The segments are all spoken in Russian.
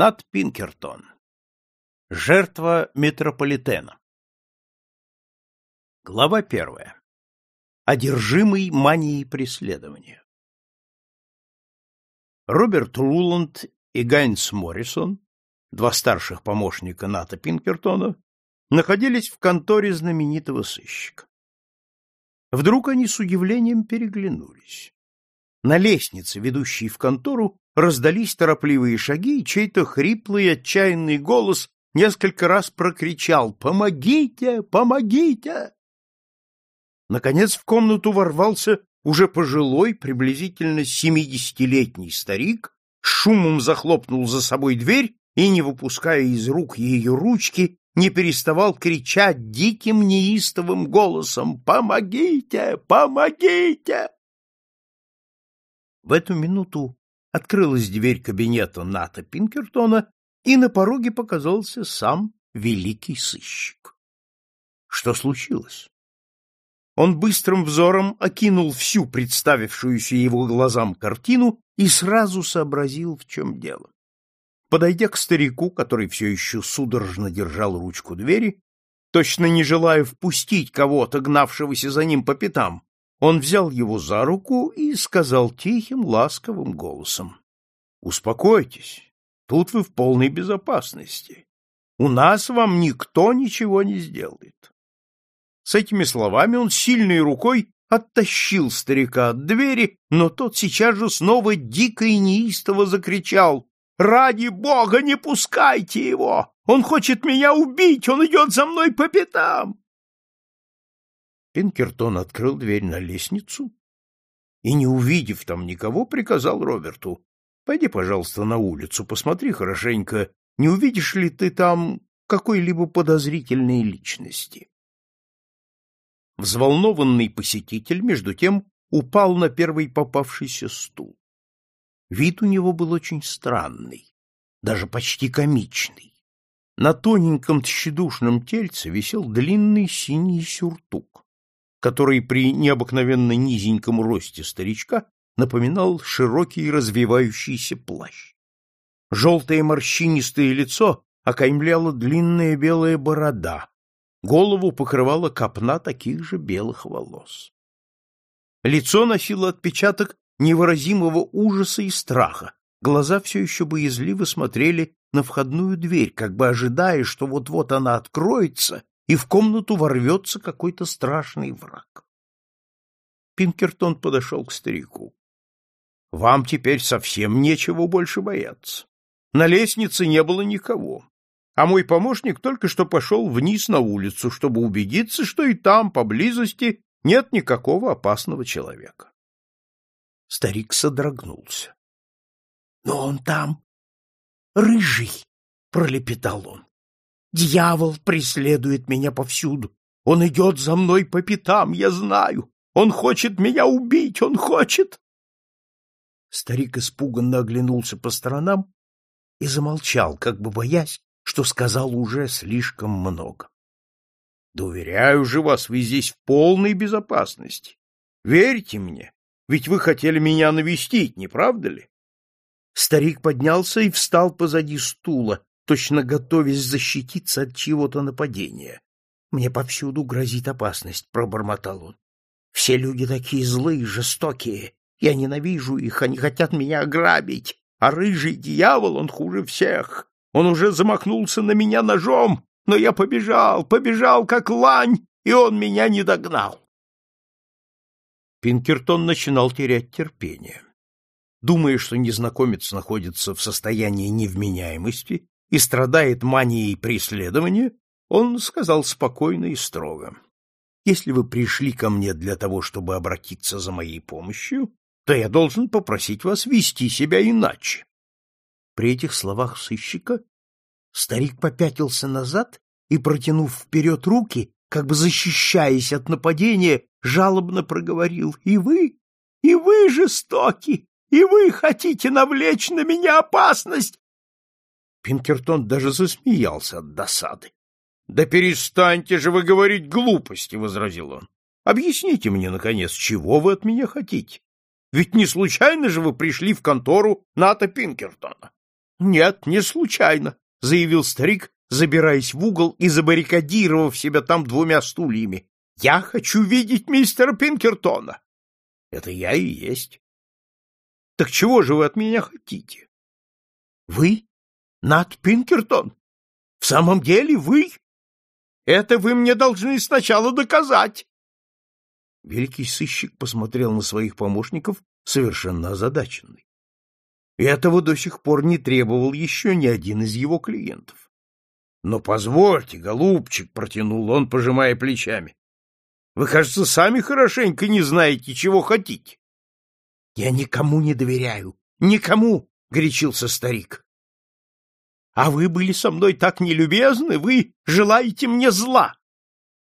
Нат Пинкертон. Жертва метрополитена. Глава первая. Одержимый манией преследования. Роберт Руланд и Гайнс Моррисон, два старших помощника Ната Пинкертона, находились в конторе знаменитого сыщика. Вдруг они с удивлением переглянулись. На лестнице, ведущей в контору, раздались торопливые шаги, и чей-то хриплый отчаянный голос несколько раз прокричал «Помогите! Помогите!». Наконец в комнату ворвался уже пожилой, приблизительно семидесятилетний старик, шумом захлопнул за собой дверь и, не выпуская из рук ее ручки, не переставал кричать диким неистовым голосом «Помогите! Помогите!». В эту минуту открылась дверь кабинета Ната Пинкертона, и на пороге показался сам великий сыщик. Что случилось? Он быстрым взором окинул всю представившуюся его глазам картину и сразу сообразил, в чем дело. Подойдя к старику, который все еще судорожно держал ручку двери, точно не желая впустить кого-то, гнавшегося за ним по пятам, он взял его за руку и сказал тихим, ласковым голосом. — Успокойтесь, тут вы в полной безопасности. У нас вам никто ничего не сделает. С этими словами он сильной рукой оттащил старика от двери, но тот сейчас же снова дико и неистово закричал «Ради бога, не пускайте его! Он хочет меня убить! Он идет за мной по пятам!» Пинкертон открыл дверь на лестницу и, не увидев там никого, приказал Роберту, «Пойди, пожалуйста, на улицу, посмотри хорошенько, не увидишь ли ты там какой-либо подозрительной личности». Взволнованный посетитель, между тем, упал на первый попавшийся стул. Вид у него был очень странный, даже почти комичный. На тоненьком тщедушном тельце висел длинный синий сюртук который при необыкновенно низеньком росте старичка напоминал широкий развивающийся плащ. Желтое морщинистое лицо окаймляла длинная белая борода, голову покрывала копна таких же белых волос. Лицо носило отпечаток невыразимого ужаса и страха, глаза все еще боязливо смотрели на входную дверь, как бы ожидая, что вот-вот она откроется, и в комнату ворвется какой-то страшный враг. Пинкертон подошел к старику. — Вам теперь совсем нечего больше бояться. На лестнице не было никого, а мой помощник только что пошел вниз на улицу, чтобы убедиться, что и там, поблизости, нет никакого опасного человека. Старик содрогнулся. — Но он там, рыжий, — пролепетал он. Дьявол преследует меня повсюду. Он идет за мной по пятам, я знаю. Он хочет меня убить, он хочет. Старик испуганно оглянулся по сторонам и замолчал, как бы боясь, что сказал уже слишком много. — Да уверяю же вас, вы здесь в полной безопасности. Верьте мне, ведь вы хотели меня навестить, не правда ли? Старик поднялся и встал позади стула, точно готовясь защититься от чего-то нападения. Мне повсюду грозит опасность, пробормотал он. Все люди такие злые, жестокие. Я ненавижу их, они хотят меня ограбить. А рыжий дьявол, он хуже всех. Он уже замахнулся на меня ножом, но я побежал, побежал, как лань, и он меня не догнал. Пинкертон начинал терять терпение. Думая, что незнакомец находится в состоянии невменяемости, и страдает манией преследования, он сказал спокойно и строго. Если вы пришли ко мне для того, чтобы обратиться за моей помощью, то я должен попросить вас вести себя иначе. При этих словах сыщика старик попятился назад и, протянув вперед руки, как бы защищаясь от нападения, жалобно проговорил «И вы, и вы жестоки, и вы хотите навлечь на меня опасность, Пинкертон даже засмеялся от досады. — Да перестаньте же вы говорить глупости, — возразил он. — Объясните мне, наконец, чего вы от меня хотите? Ведь не случайно же вы пришли в контору Ната Пинкертона. — Нет, не случайно, — заявил старик, забираясь в угол и забаррикадировав себя там двумя стульями. — Я хочу видеть мистера Пинкертона. — Это я и есть. — Так чего же вы от меня хотите? — Вы? Нат Пинкертон? В самом деле вы? Это вы мне должны сначала доказать. Великий сыщик посмотрел на своих помощников совершенно озадаченный. Этого до сих пор не требовал еще ни один из его клиентов. — Но позвольте, голубчик, — протянул он, пожимая плечами. — Вы, кажется, сами хорошенько не знаете, чего хотите. — Я никому не доверяю. Никому! — горячился старик. — А вы были со мной так нелюбезны, вы желаете мне зла.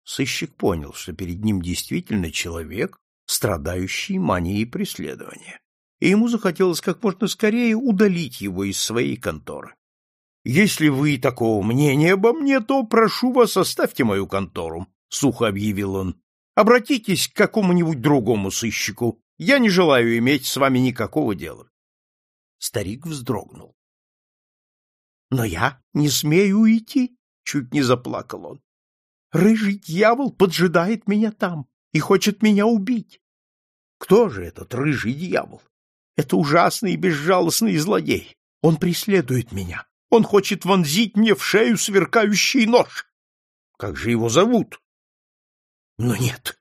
Сыщик понял, что перед ним действительно человек, страдающий манией преследования, и ему захотелось как можно скорее удалить его из своей конторы. «Если вы такого мнения обо мне, то прошу вас, оставьте мою контору», — сухо объявил он. «Обратитесь к какому-нибудь другому сыщику. Я не желаю иметь с вами никакого дела». Старик вздрогнул. «Но я не смею уйти», — чуть не заплакал он. Рыжий дьявол поджидает меня там и хочет меня убить. Кто же этот рыжий дьявол? Это ужасный и безжалостный злодей. Он преследует меня. Он хочет вонзить мне в шею сверкающий нож. Как же его зовут? Но нет,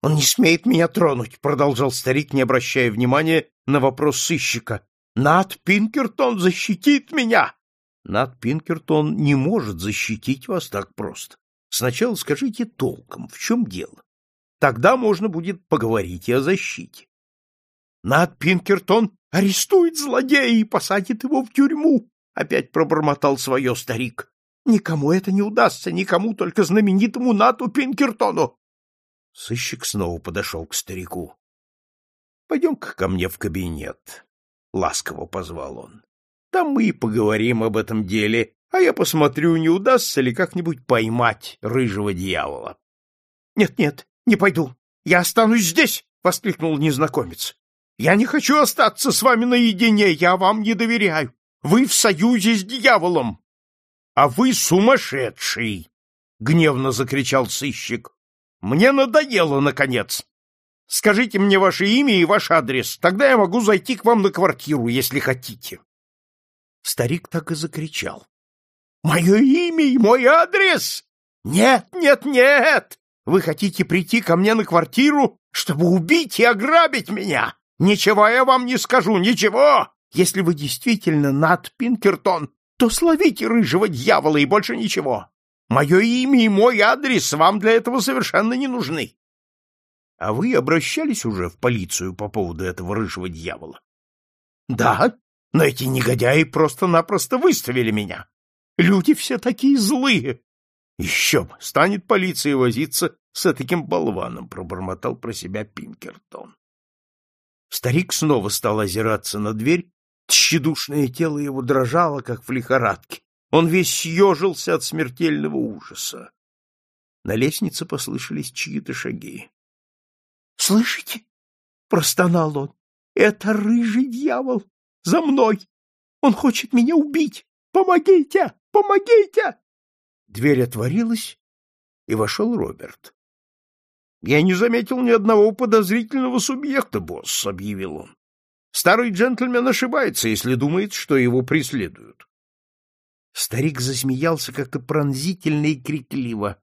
он не смеет меня тронуть, продолжал старик, не обращая внимания на вопрос сыщика. Над Пинкертон защитит меня. Над Пинкертон не может защитить вас так просто. Сначала скажите толком, в чем дело. Тогда можно будет поговорить и о защите. Над Пинкертон арестует злодея и посадит его в тюрьму, опять пробормотал свое старик. Никому это не удастся, никому, только знаменитому Нату Пинкертону. Сыщик снова подошел к старику. — Пойдем-ка ко мне в кабинет, — ласково позвал он. — Там мы и поговорим об этом деле, а я посмотрю, не удастся ли как-нибудь поймать рыжего дьявола. «Нет, — Нет-нет, не пойду. Я останусь здесь! — воскликнул незнакомец. — Я не хочу остаться с вами наедине, я вам не доверяю. Вы в союзе с дьяволом. — А вы сумасшедший! — гневно закричал сыщик. — Мне надоело, наконец. Скажите мне ваше имя и ваш адрес, тогда я могу зайти к вам на квартиру, если хотите. Старик так и закричал. Мое имя и мой адрес? Нет, нет, нет! Вы хотите прийти ко мне на квартиру, чтобы убить и ограбить меня? Ничего я вам не скажу, ничего! Если вы действительно Нат Пинкертон, то словите рыжего дьявола и больше ничего. Мое имя и мой адрес вам для этого совершенно не нужны. А вы обращались уже в полицию по поводу этого рыжего дьявола? Да, но эти негодяи просто-напросто выставили меня. Люди все такие злые. Еще бы, станет полиция возиться с таким болваном, пробормотал про себя Пинкертон. Старик снова стал озираться на дверь, тщедушное тело его дрожало, как в лихорадке. Он весь съежился от смертельного ужаса. На лестнице послышались чьи-то шаги. — Слышите? — простонал он. — Это рыжий дьявол! За мной! Он хочет меня убить! Помогите! Помогите!» Дверь отворилась, и вошел Роберт. «Я не заметил ни одного подозрительного субъекта, босс», — объявил он. «Старый джентльмен ошибается, если думает, что его преследуют». Старик засмеялся как-то пронзительно и крикливо.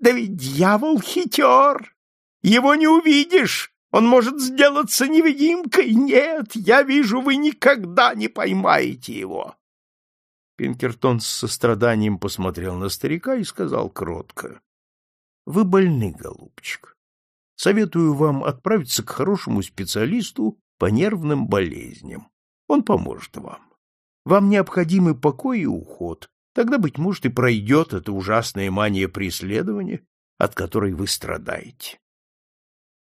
«Да ведь дьявол хитер! Его не увидишь! Он может сделаться невидимкой! Нет, я вижу, вы никогда не поймаете его!» Пинкертон с состраданием посмотрел на старика и сказал кротко. — Вы больны, голубчик. Советую вам отправиться к хорошему специалисту по нервным болезням. Он поможет вам. Вам необходимы покой и уход. Тогда, быть может, и пройдет эта ужасная мания преследования, от которой вы страдаете.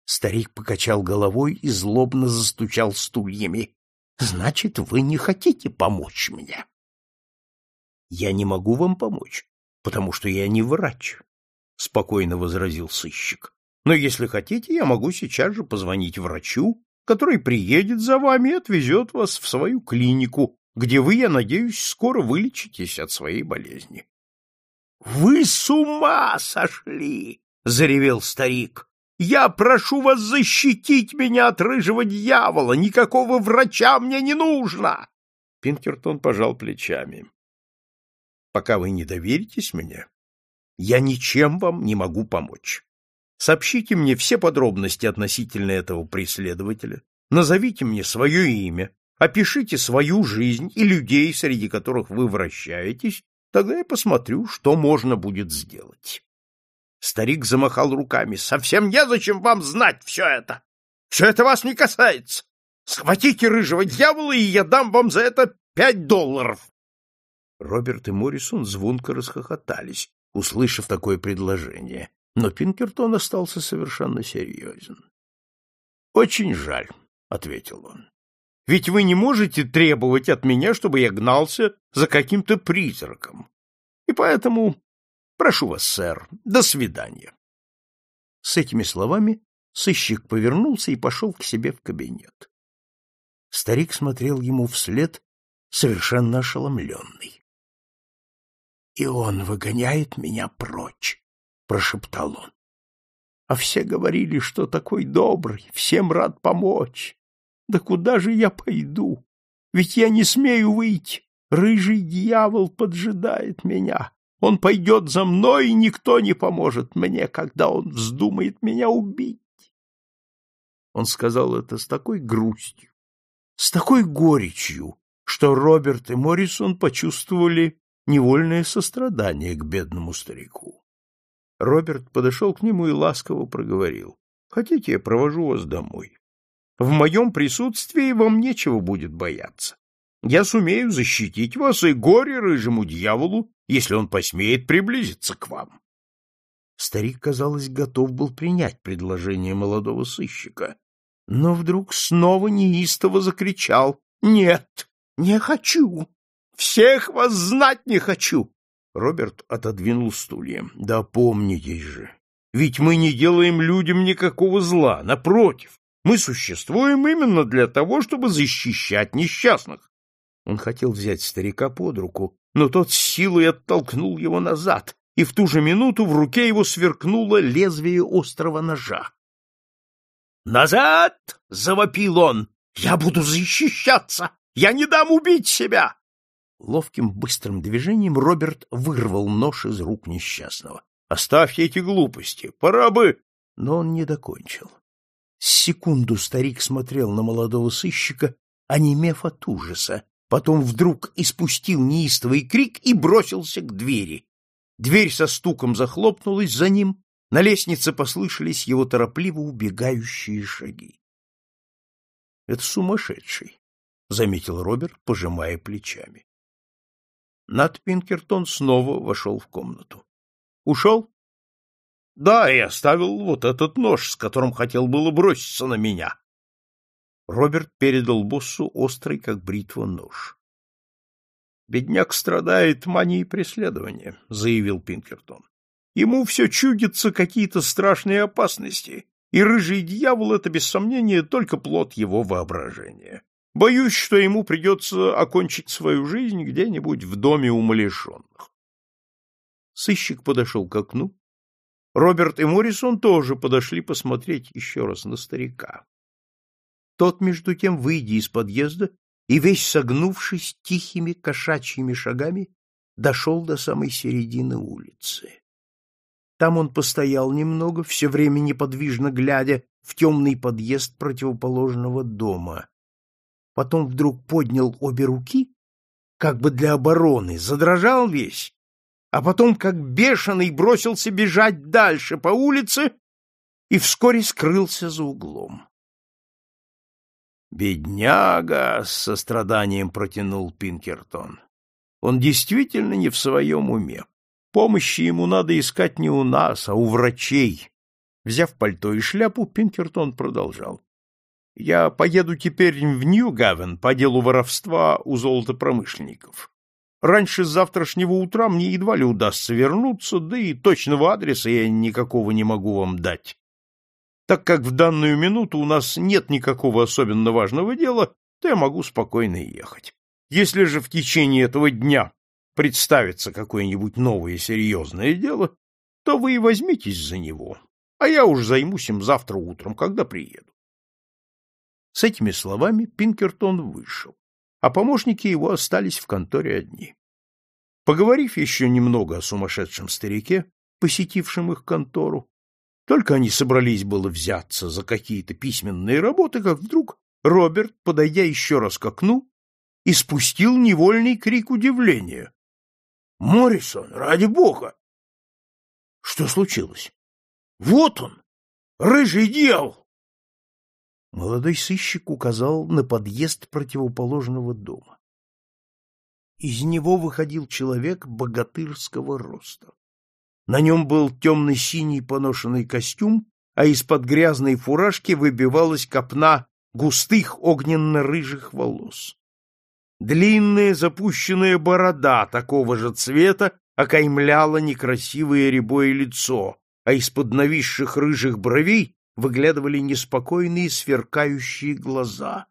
Старик покачал головой и злобно застучал стульями. — Значит, вы не хотите помочь мне? Я не могу вам помочь, потому что я не врач, — спокойно возразил сыщик. Но если хотите, я могу сейчас же позвонить врачу, который приедет за вами и отвезет вас в свою клинику, где вы, я надеюсь, скоро вылечитесь от своей болезни. — Вы с ума сошли! — заревел старик. — Я прошу вас защитить меня от рыжего дьявола! Никакого врача мне не нужно! Пинкертон пожал плечами. — Пока вы не доверитесь мне, я ничем вам не могу помочь. Сообщите мне все подробности относительно этого преследователя, назовите мне свое имя, опишите свою жизнь и людей, среди которых вы вращаетесь, тогда я посмотрю, что можно будет сделать. Старик замахал руками. — Совсем незачем вам знать все это! Все это вас не касается! Схватите рыжего дьявола, и я дам вам за это пять долларов! Роберт и Моррисон звонко расхохотались, услышав такое предложение, но Пинкертон остался совершенно серьезен. — Очень жаль, — ответил он. — Ведь вы не можете требовать от меня, чтобы я гнался за каким-то призраком. И поэтому прошу вас, сэр, до свидания. С этими словами сыщик повернулся и пошел к себе в кабинет. Старик смотрел ему вслед, совершенно ошеломленный. — И он выгоняет меня прочь, — прошептал он. — А все говорили, что такой добрый, всем рад помочь. Да куда же я пойду? Ведь я не смею выйти. Рыжий дьявол поджидает меня. Он пойдет за мной, и никто не поможет мне, когда он вздумает меня убить. Он сказал это с такой грустью, с такой горечью, что Роберт и Моррисон почувствовали невольное сострадание к бедному старику. Роберт подошел к нему и ласково проговорил. — Хотите, я провожу вас домой? В моем присутствии вам нечего будет бояться. Я сумею защитить вас и горе рыжему дьяволу, если он посмеет приблизиться к вам. Старик, казалось, готов был принять предложение молодого сыщика, но вдруг снова неистово закричал «Нет, не хочу! Всех вас знать не хочу!» Роберт отодвинул стулья. «Да помнитесь же, ведь мы не делаем людям никакого зла, напротив, мы существуем именно для того, чтобы защищать несчастных». Он хотел взять старика под руку, но тот с силой оттолкнул его назад, и в ту же минуту в руке его сверкнуло лезвие острого ножа. «Назад!» — завопил он. «Я буду защищаться! Я не дам убить себя!» Ловким быстрым движением Роберт вырвал нож из рук несчастного. «Оставьте эти глупости! Пора бы...» Но он не докончил. Секунду старик смотрел на молодого сыщика, онемев от ужаса, потом вдруг испустил неистовый крик и бросился к двери. Дверь со стуком захлопнулась за ним, на лестнице послышались его торопливо убегающие шаги. — Это сумасшедший, — заметил Роберт, пожимая плечами. Нат Пинкертон снова вошел в комнату. — Ушел? — Да, и оставил вот этот нож, с которым хотел было броситься на меня. Роберт передал боссу острый, как бритва, нож. — Бедняк страдает манией преследования, — заявил Пинкертон. Ему все чудятся какие-то страшные опасности, и рыжий дьявол — это, без сомнения, только плод его воображения. Боюсь, что ему придется окончить свою жизнь где-нибудь в доме умалишенных. Сыщик подошел к окну. Роберт и Моррисон тоже подошли посмотреть еще раз на старика. Тот, между тем, выйдя из подъезда и весь согнувшись тихими кошачьими шагами, дошел до самой середины улицы. Там он постоял немного, все время неподвижно глядя в темный подъезд противоположного дома. Потом вдруг поднял обе руки, как бы для обороны, задрожал весь, а потом, как бешеный, бросился бежать дальше по улице и вскоре скрылся за углом. «Бедняга!» — с состраданием протянул Пинкертон. «Он действительно не в своем уме. Помощи ему надо искать не у нас, а у врачей. Взяв пальто и шляпу, Пинкертон продолжал. Я поеду теперь в Нью-Гавен по делу воровства у золотопромышленников. Раньше завтрашнего утра мне едва ли удастся вернуться, да и точного адреса я никакого не могу вам дать. Так как в данную минуту у нас нет никакого особенно важного дела, то я могу спокойно ехать. Если же в течение этого дня представится какое-нибудь новое серьезное дело, то вы и возьмитесь за него, а я уж займусь им завтра утром, когда приеду. С этими словами Пинкертон вышел, а помощники его остались в конторе одни. Поговорив еще немного о сумасшедшем старике, посетившем их контору, только они собрались было взяться за какие-то письменные работы, как вдруг Роберт, подойдя еще раз к окну, испустил невольный крик удивления. — Моррисон, ради бога! — Что случилось? — Вот он! Рыжий дьявол! Молодой сыщик указал на подъезд противоположного дома. Из него выходил человек богатырского роста. На нем был темно-синий поношенный костюм, а из-под грязной фуражки выбивалась копна густых огненно-рыжих волос. Длинная запущенная борода такого же цвета окаймляла некрасивое рябое лицо, а из-под нависших рыжих бровей выглядывали неспокойные сверкающие глаза.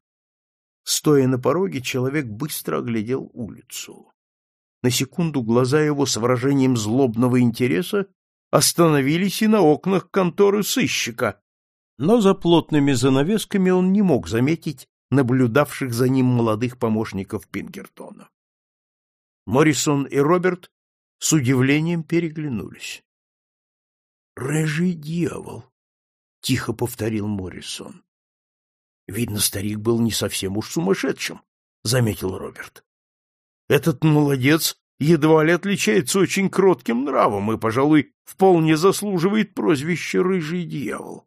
Стоя на пороге, человек быстро оглядел улицу. На секунду глаза его с выражением злобного интереса остановились и на окнах конторы сыщика, но за плотными занавесками он не мог заметить наблюдавших за ним молодых помощников Пингертона. Моррисон и Роберт с удивлением переглянулись. «Рыжий дьявол!» — тихо повторил Моррисон. «Видно, старик был не совсем уж сумасшедшим», — заметил Роберт. Этот молодец едва ли отличается очень кротким нравом и, пожалуй, вполне заслуживает прозвища «рыжий дьявол».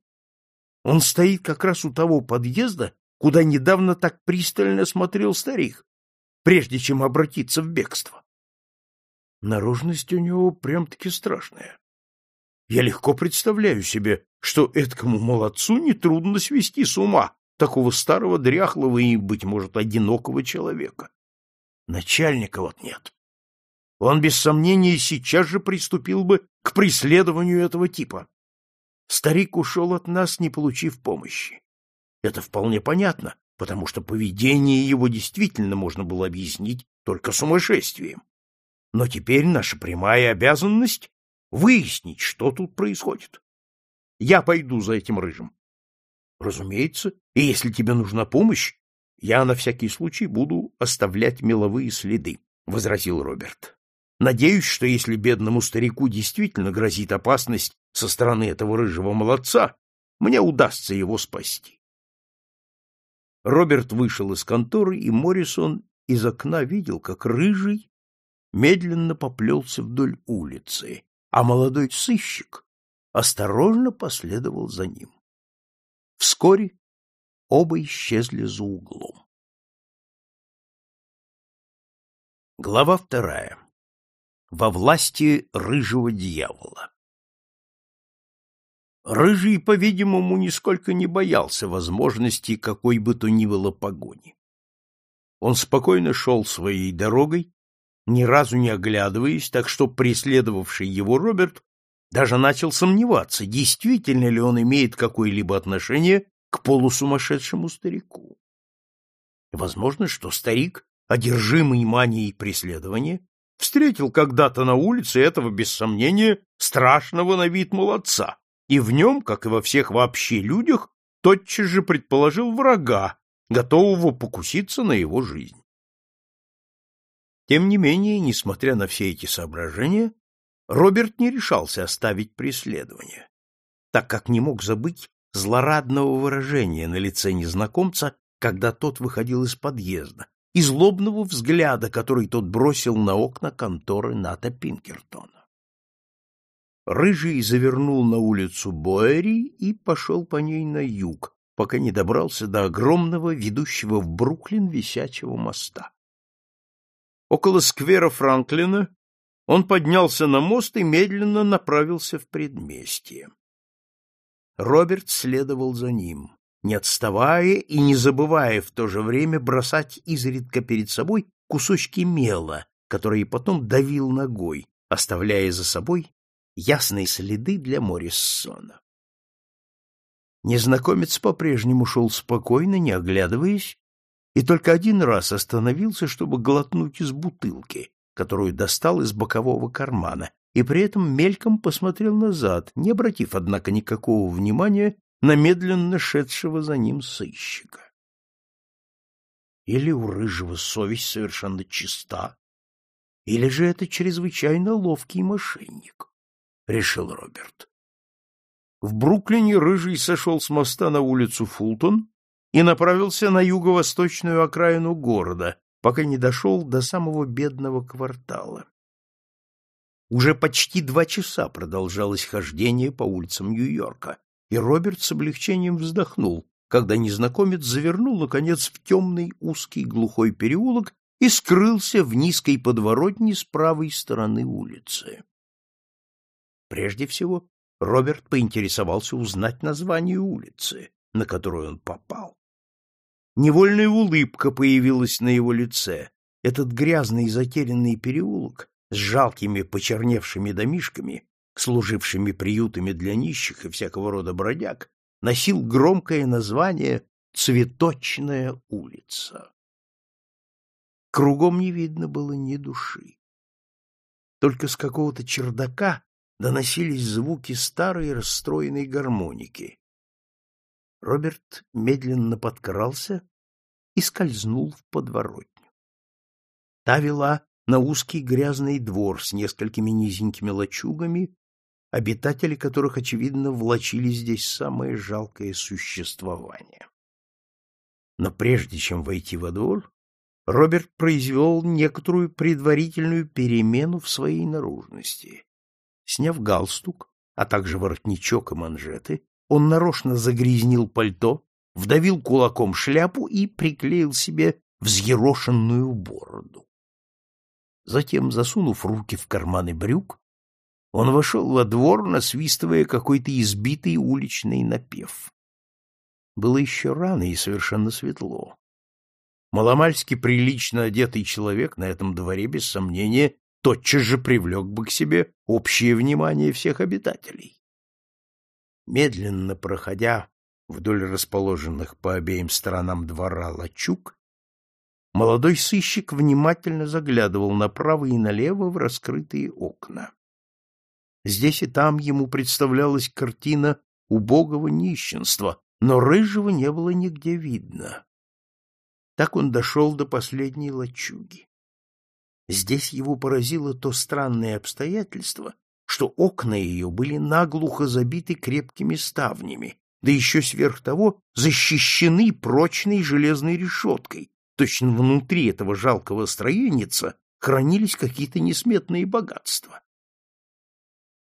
Он стоит как раз у того подъезда, куда недавно так пристально смотрел старик, прежде чем обратиться в бегство. Наружность у него прям-таки страшная. Я легко представляю себе, что этому молодцу нетрудно свести с ума такого старого, дряхлого и, быть может, одинокого человека. Начальника вот нет. Он, без сомнения, сейчас же приступил бы к преследованию этого типа. Старик ушел от нас, не получив помощи. Это вполне понятно, потому что поведение его действительно можно было объяснить только сумасшествием. Но теперь наша прямая обязанность — выяснить, что тут происходит. Я пойду за этим рыжим. Разумеется, и если тебе нужна помощь, я на всякий случай буду оставлять меловые следы, — возразил Роберт. Надеюсь, что если бедному старику действительно грозит опасность со стороны этого рыжего молодца, мне удастся его спасти. Роберт вышел из конторы, и Моррисон из окна видел, как рыжий медленно поплелся вдоль улицы, а молодой сыщик осторожно последовал за ним. Вскоре Оба исчезли за углом. Глава вторая. Во власти рыжего дьявола. Рыжий, по-видимому, нисколько не боялся возможности какой бы то ни было погони. Он спокойно шел своей дорогой, ни разу не оглядываясь, так что преследовавший его Роберт даже начал сомневаться, действительно ли он имеет какое-либо отношение к полусумасшедшему старику. Возможно, что старик, одержимый манией преследования, встретил когда-то на улице этого, без сомнения, страшного на вид молодца, и в нем, как и во всех вообще людях, тотчас же предположил врага, готового покуситься на его жизнь. Тем не менее, несмотря на все эти соображения, Роберт не решался оставить преследование, так как не мог забыть злорадного выражения на лице незнакомца, когда тот выходил из подъезда, и злобного взгляда, который тот бросил на окна конторы Ната Пинкертона. Рыжий завернул на улицу Боэри и пошел по ней на юг, пока не добрался до огромного, ведущего в Бруклин висячего моста. Около сквера Франклина он поднялся на мост и медленно направился в предместье. Роберт следовал за ним, не отставая и не забывая в то же время бросать изредка перед собой кусочки мела, которые потом давил ногой, оставляя за собой ясные следы для Морриссона. Незнакомец по-прежнему шел спокойно, не оглядываясь, и только один раз остановился, чтобы глотнуть из бутылки, которую достал из бокового кармана, и при этом мельком посмотрел назад, не обратив, однако, никакого внимания на медленно шедшего за ним сыщика. Или у рыжего совесть совершенно чиста, или же это чрезвычайно ловкий мошенник, — решил Роберт. В Бруклине рыжий сошел с моста на улицу Фултон и направился на юго-восточную окраину города, пока не дошел до самого бедного квартала. Уже почти два часа продолжалось хождение по улицам Нью-Йорка, и Роберт с облегчением вздохнул, когда незнакомец завернул, наконец, в темный узкий глухой переулок и скрылся в низкой подворотне с правой стороны улицы. Прежде всего, Роберт поинтересовался узнать название улицы, на которую он попал. Невольная улыбка появилась на его лице. Этот грязный и затерянный переулок с жалкими почерневшими домишками, служившими приютами для нищих и всякого рода бродяг, носил громкое название «Цветочная улица». Кругом не видно было ни души. Только с какого-то чердака доносились звуки старой расстроенной гармоники. Роберт медленно подкрался и скользнул в подворотню. Та вела на узкий грязный двор с несколькими низенькими лачугами, обитатели которых, очевидно, влачили здесь самое жалкое существование. Но прежде чем войти во двор, Роберт произвел некоторую предварительную перемену в своей наружности. Сняв галстук, а также воротничок и манжеты, он нарочно загрязнил пальто, вдавил кулаком шляпу и приклеил себе взъерошенную бороду. Затем, засунув руки в карманы брюк, он вошел во двор, насвистывая какой-то избитый уличный напев. Было еще рано и совершенно светло. Маломальски прилично одетый человек на этом дворе, без сомнения, тотчас же привлек бы к себе общее внимание всех обитателей. Медленно проходя вдоль расположенных по обеим сторонам двора лачуг, молодой сыщик внимательно заглядывал направо и налево в раскрытые окна. Здесь и там ему представлялась картина убогого нищенства, но рыжего не было нигде видно. Так он дошел до последней лачуги. Здесь его поразило то странное обстоятельство, что окна ее были наглухо забиты крепкими ставнями, да еще сверх того защищены прочной железной решеткой. Точно внутри этого жалкого строеница хранились какие-то несметные богатства.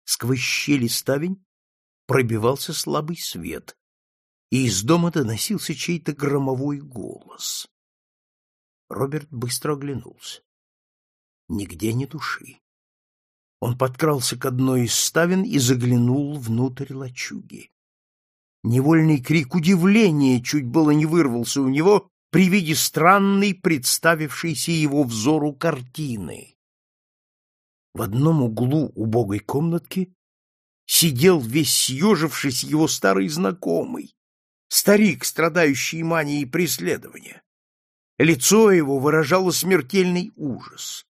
Сквозь щели ставень пробивался слабый свет, и из дома доносился чей-то громовой голос. Роберт быстро оглянулся. Нигде ни души. Он подкрался к одной из ставен и заглянул внутрь лачуги. Невольный крик удивления чуть было не вырвался у него при виде странной, представившейся его взору картины. В одном углу убогой комнатки сидел весь съежившись его старый знакомый, старик, страдающий манией преследования. Лицо его выражало смертельный ужас.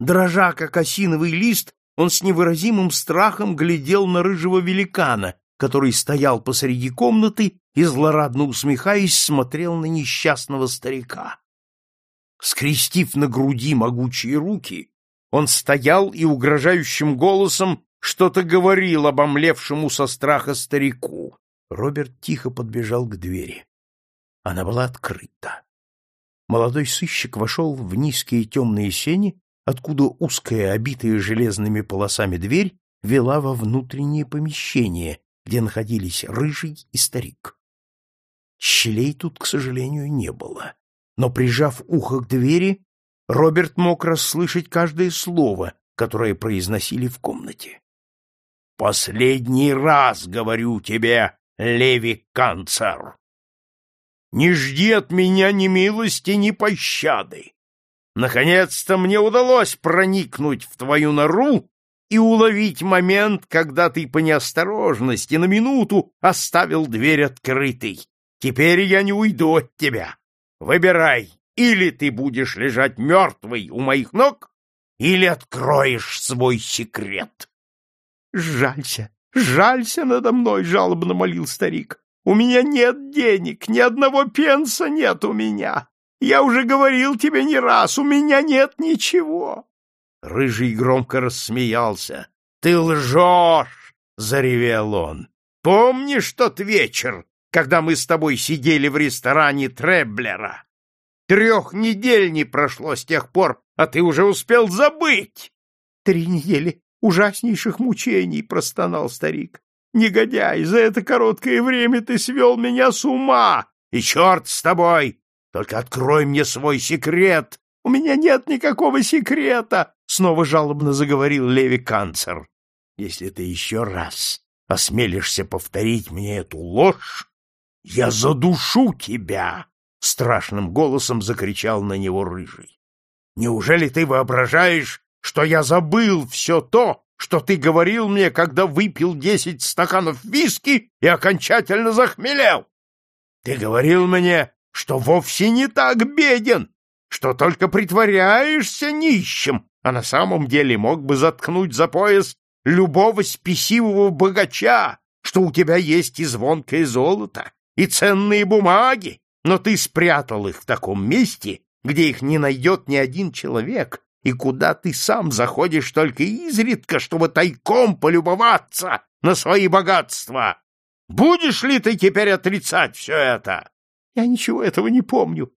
Дрожа, как осиновый лист, он с невыразимым страхом глядел на рыжего великана, который стоял посреди комнаты и, злорадно усмехаясь, смотрел на несчастного старика. Скрестив на груди могучие руки, он стоял и угрожающим голосом что-то говорил обомлевшему со страха старику. Роберт тихо подбежал к двери. Она была открыта. Молодой сыщик вошел в низкие темные сени откуда узкая, обитая железными полосами дверь вела во внутреннее помещение, где находились рыжий и старик. Щелей тут, к сожалению, не было, но, прижав ухо к двери, Роберт мог расслышать каждое слово, которое произносили в комнате. «Последний раз говорю тебе, Леви Канцер! Не жди от меня ни милости, ни пощады! Наконец-то мне удалось проникнуть в твою нору и уловить момент, когда ты по неосторожности на минуту оставил дверь открытой. Теперь я не уйду от тебя. Выбирай, или ты будешь лежать мертвый у моих ног, или откроешь свой секрет. — Жалься, жалься надо мной, — жалобно молил старик. — У меня нет денег, ни одного пенса нет у меня. Я уже говорил тебе не раз, у меня нет ничего. Рыжий громко рассмеялся. — Ты лжешь! — заревел он. — Помнишь тот вечер, когда мы с тобой сидели в ресторане Треблера? Трех недель не прошло с тех пор, а ты уже успел забыть. — Три недели ужаснейших мучений, — простонал старик. — Негодяй, за это короткое время ты свел меня с ума. И черт с тобой! Только открой мне свой секрет. — У меня нет никакого секрета, — снова жалобно заговорил Леви Канцер. — Если ты еще раз осмелишься повторить мне эту ложь, я задушу тебя! — страшным голосом закричал на него рыжий. — Неужели ты воображаешь, что я забыл все то, что ты говорил мне, когда выпил десять стаканов виски и окончательно захмелел? Ты говорил мне, что вовсе не так беден, что только притворяешься нищим, а на самом деле мог бы заткнуть за пояс любого спесивого богача, что у тебя есть и звонкое золото, и ценные бумаги, но ты спрятал их в таком месте, где их не найдет ни один человек, и куда ты сам заходишь только изредка, чтобы тайком полюбоваться на свои богатства. Будешь ли ты теперь отрицать все это? Я ничего этого не помню.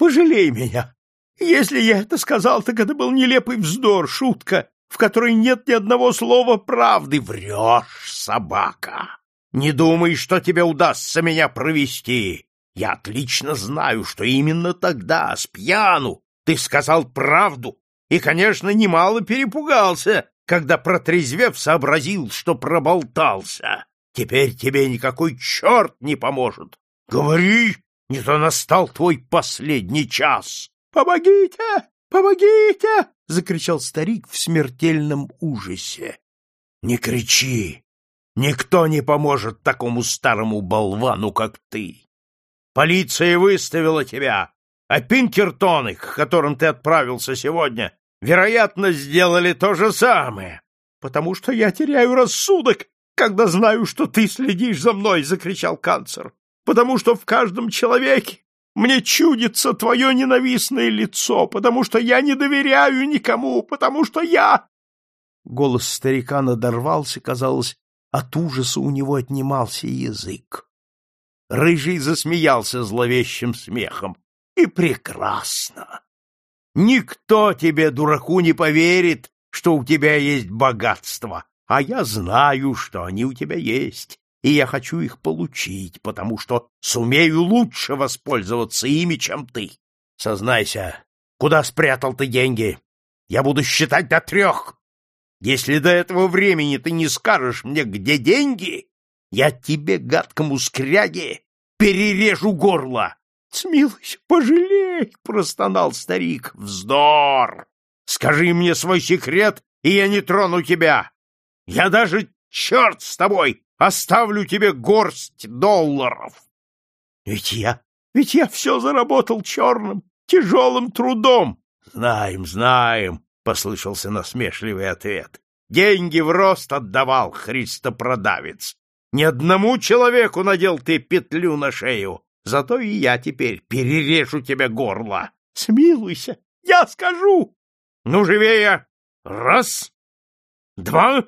Пожалей меня. Если я это сказал, так это был нелепый вздор, шутка, в которой нет ни одного слова правды. Врешь, собака. Не думай, что тебе удастся меня провести. Я отлично знаю, что именно тогда, с пьяну, ты сказал правду и, конечно, немало перепугался, когда, протрезвев, сообразил, что проболтался. Теперь тебе никакой черт не поможет. Говори, не то настал твой последний час. — Помогите! Помогите! — закричал старик в смертельном ужасе. — Не кричи! Никто не поможет такому старому болвану, как ты. Полиция выставила тебя, а Пинкертоны, к которым ты отправился сегодня, вероятно, сделали то же самое. — Потому что я теряю рассудок, когда знаю, что ты следишь за мной, — закричал канцер. — Потому что в каждом человеке мне чудится твое ненавистное лицо, потому что я не доверяю никому, потому что я... Голос старика надорвался, казалось, от ужаса у него отнимался язык. Рыжий засмеялся зловещим смехом. И прекрасно! Никто тебе, дураку, не поверит, что у тебя есть богатство, а я знаю, что они у тебя есть, и я хочу их получить, потому что сумею лучше воспользоваться ими, чем ты. Сознайся, куда спрятал ты деньги? Я буду считать до трех. Если до этого времени ты не скажешь мне, где деньги, я тебе, гадкому скряге, перережу горло. — Смилуйся, пожалей, — простонал старик. — Вздор! Скажи мне свой секрет, и я не трону тебя. Я даже, черт с тобой, оставлю тебе горсть долларов. — Ведь я, ведь я все заработал черным, тяжелым трудом. — Знаем, знаем, — послышался насмешливый ответ. — Деньги в рост отдавал Христопродавец. Ни одному человеку надел ты петлю на шею, зато и я теперь перережу тебе горло. Смилуйся, я скажу. Ну, живее! Раз, два,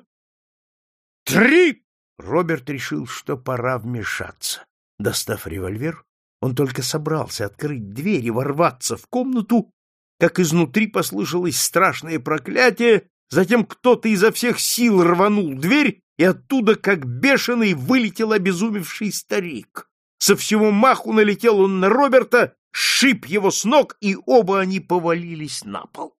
три! Роберт решил, что пора вмешаться. Достав револьвер, он только собрался открыть дверь и ворваться в комнату, как изнутри послышалось страшное проклятие, затем кто-то изо всех сил рванул дверь, и оттуда, как бешеный, вылетел обезумевший старик. Со всего маху налетел он на Роберта, шип его с ног, и оба они повалились на пол.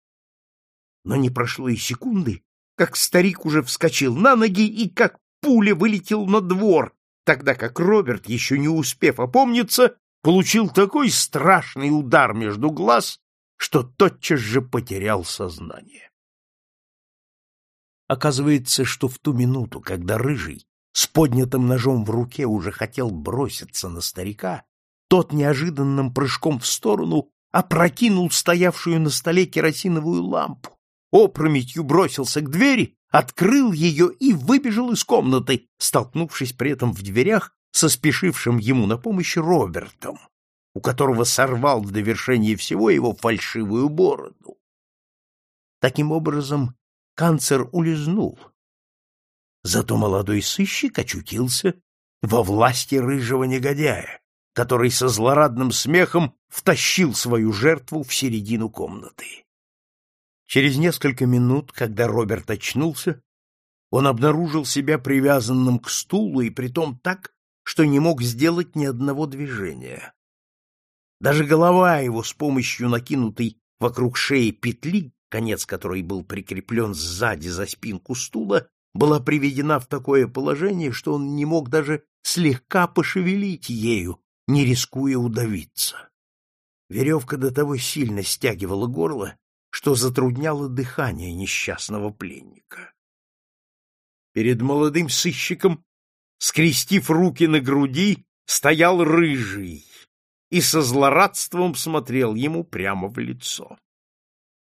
Но не прошло и секунды, как старик уже вскочил на ноги и как пуля вылетел на двор, тогда как Роберт, еще не успев опомниться, получил такой страшный удар между глаз, что тотчас же потерял сознание. Оказывается, что в ту минуту, когда Рыжий с поднятым ножом в руке уже хотел броситься на старика, Тот неожиданным прыжком в сторону опрокинул стоявшую на столе керосиновую лампу, опрометью бросился к двери, открыл ее и выбежал из комнаты, столкнувшись при этом в дверях со спешившим ему на помощь Робертом, у которого сорвал в довершение всего его фальшивую бороду. Таким образом, канцер улизнул. Зато молодой сыщик очутился во власти рыжего негодяя, который со злорадным смехом втащил свою жертву в середину комнаты. Через несколько минут, когда Роберт очнулся, он обнаружил себя привязанным к стулу и притом так, что не мог сделать ни одного движения. Даже голова его с помощью накинутой вокруг шеи петли, конец которой был прикреплен сзади за спинку стула, была приведена в такое положение, что он не мог даже слегка пошевелить ею, не рискуя удавиться. Веревка до того сильно стягивала горло, что затрудняло дыхание несчастного пленника. Перед молодым сыщиком, скрестив руки на груди, стоял рыжий и со злорадством смотрел ему прямо в лицо.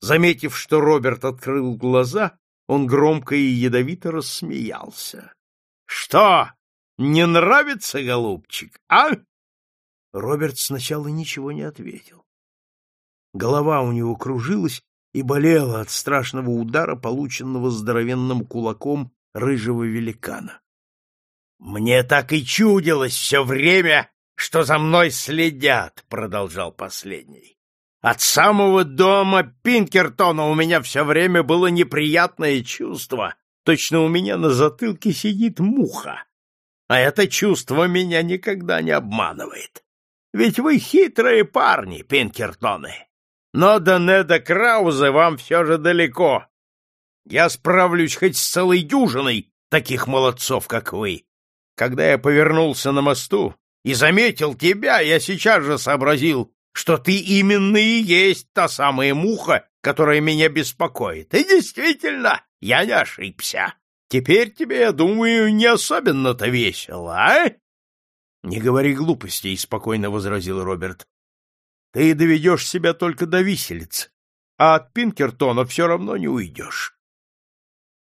Заметив, что Роберт открыл глаза, он громко и ядовито рассмеялся. — Что, не нравится, голубчик, а? Роберт сначала ничего не ответил. Голова у него кружилась и болела от страшного удара, полученного здоровенным кулаком рыжего великана. — Мне так и чудилось все время, что за мной следят, — продолжал последний. От самого дома Пинкертона у меня все время было неприятное чувство. Точно у меня на затылке сидит муха. А это чувство меня никогда не обманывает. Ведь вы хитрые парни, Пинкертоны. Но до Неда Крауза вам все же далеко. Я справлюсь хоть с целой дюжиной таких молодцов, как вы. Когда я повернулся на мосту и заметил тебя, я сейчас же сообразил, что ты именно и есть та самая муха, которая меня беспокоит. И действительно, я не ошибся. Теперь тебе, я думаю, не особенно-то весело, а? — Не говори глупостей, — спокойно возразил Роберт. — Ты доведешь себя только до виселиц, а от Пинкертона все равно не уйдешь.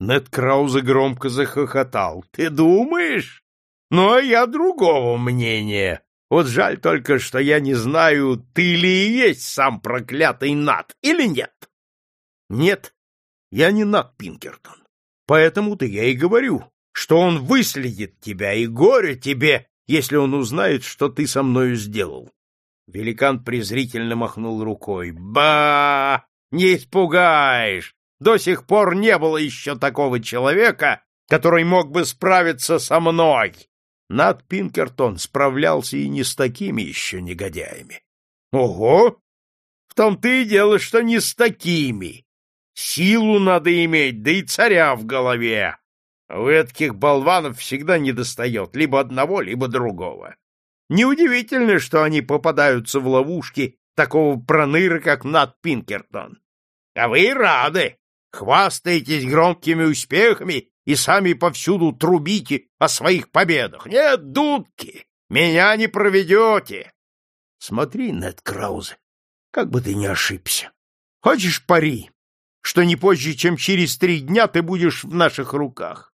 Нед Краузе громко захохотал. — Ты думаешь? Ну, а я другого мнения. Вот жаль только, что я не знаю, ты ли и есть сам проклятый Над или нет. — Нет, я не Над Пинкертон. Поэтому-то я и говорю, что он выследит тебя, и горе тебе, если он узнает, что ты со мною сделал. Великан презрительно махнул рукой. Ба! Не испугаешь! До сих пор не было еще такого человека, который мог бы справиться со мной. Над Пинкертон справлялся и не с такими еще негодяями. Ого! В том-то и дело, что не с такими. Силу надо иметь, да и царя в голове. У этих болванов всегда недостает либо одного, либо другого. Неудивительно, что они попадаются в ловушки такого проныра, как Нат Пинкертон. А вы рады, хвастаетесь громкими успехами и сами повсюду трубите о своих победах. Нет, дудки, меня не проведете. Смотри, Нед Краузе, как бы ты не ошибся. Хочешь пари, что не позже, чем через три дня ты будешь в наших руках?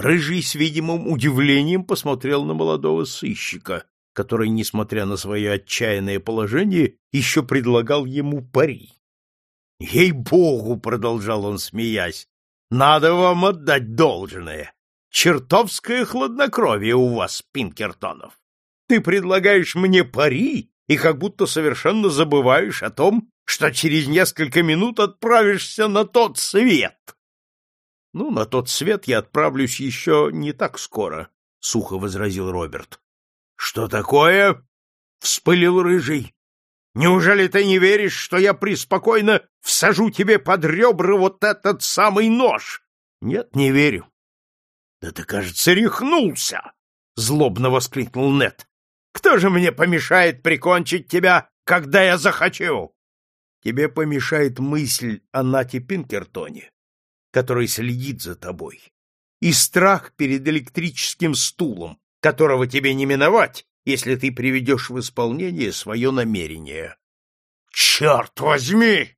Рыжий с видимым удивлением посмотрел на молодого сыщика, который, несмотря на свое отчаянное положение, еще предлагал ему пари. «Ей-богу!» — продолжал он, смеясь, — «надо вам отдать должное. Чертовское хладнокровие у вас, Пинкертонов. Ты предлагаешь мне пари и как будто совершенно забываешь о том, что через несколько минут отправишься на тот свет. — Ну, на тот свет я отправлюсь еще не так скоро, — сухо возразил Роберт. — Что такое? — вспылил Рыжий. — Неужели ты не веришь, что я преспокойно всажу тебе под ребра вот этот самый нож? — Нет, не верю. — Да ты, кажется, рехнулся! — злобно воскликнул Нет. Кто же мне помешает прикончить тебя, когда я захочу? — Тебе помешает мысль о Нате Пинкертоне, который следит за тобой, и страх перед электрическим стулом, которого тебе не миновать, если ты приведешь в исполнение свое намерение. — Черт возьми!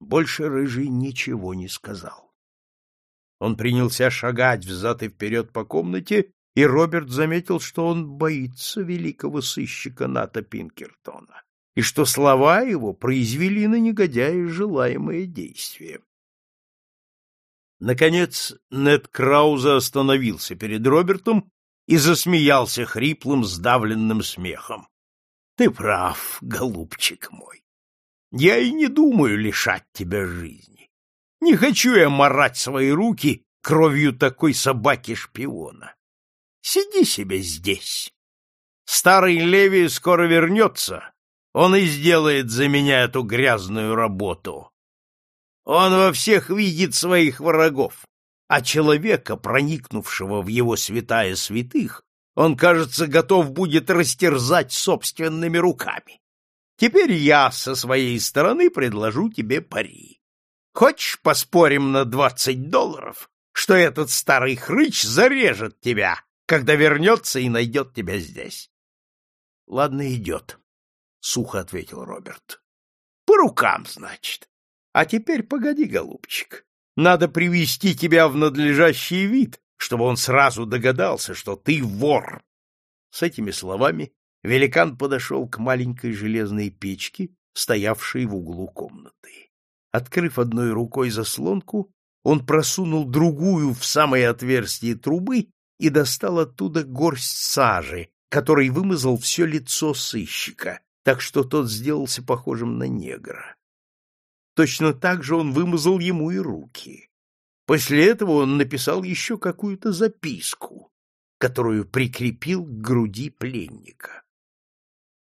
Больше Рыжий ничего не сказал. Он принялся шагать взад и вперед по комнате, и Роберт заметил, что он боится великого сыщика Ната Пинкертона, и что слова его произвели на негодяя желаемое действие. Наконец Нед Крауза остановился перед Робертом и засмеялся хриплым, сдавленным смехом. — Ты прав, голубчик мой. Я и не думаю лишать тебя жизни. Не хочу я марать свои руки кровью такой собаки-шпиона. Сиди себе здесь. Старый Леви скоро вернется, он и сделает за меня эту грязную работу. Он во всех видит своих врагов, а человека, проникнувшего в его святая святых, он, кажется, готов будет растерзать собственными руками. Теперь я со своей стороны предложу тебе пари. Хочешь, поспорим на двадцать долларов, что этот старый хрыч зарежет тебя, когда вернется и найдет тебя здесь? — Ладно, идет, — сухо ответил Роберт. — По рукам, значит. А теперь погоди, голубчик. Надо привести тебя в надлежащий вид, чтобы он сразу догадался, что ты вор. С этими словами великан подошел к маленькой железной печке, стоявшей в углу комнаты. Открыв одной рукой заслонку, он просунул другую в самое отверстие трубы и достал оттуда горсть сажи, которой вымазал все лицо сыщика, так что тот сделался похожим на негра. Точно так же он вымазал ему и руки. После этого он написал еще какую-то записку, которую прикрепил к груди пленника.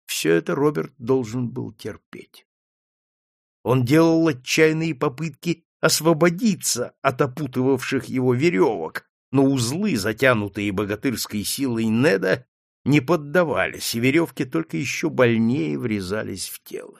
Все это Роберт должен был терпеть. Он делал отчаянные попытки освободиться от опутывавших его веревок, но узлы, затянутые богатырской силой Неда, не поддавались, и веревки только еще больнее врезались в тело.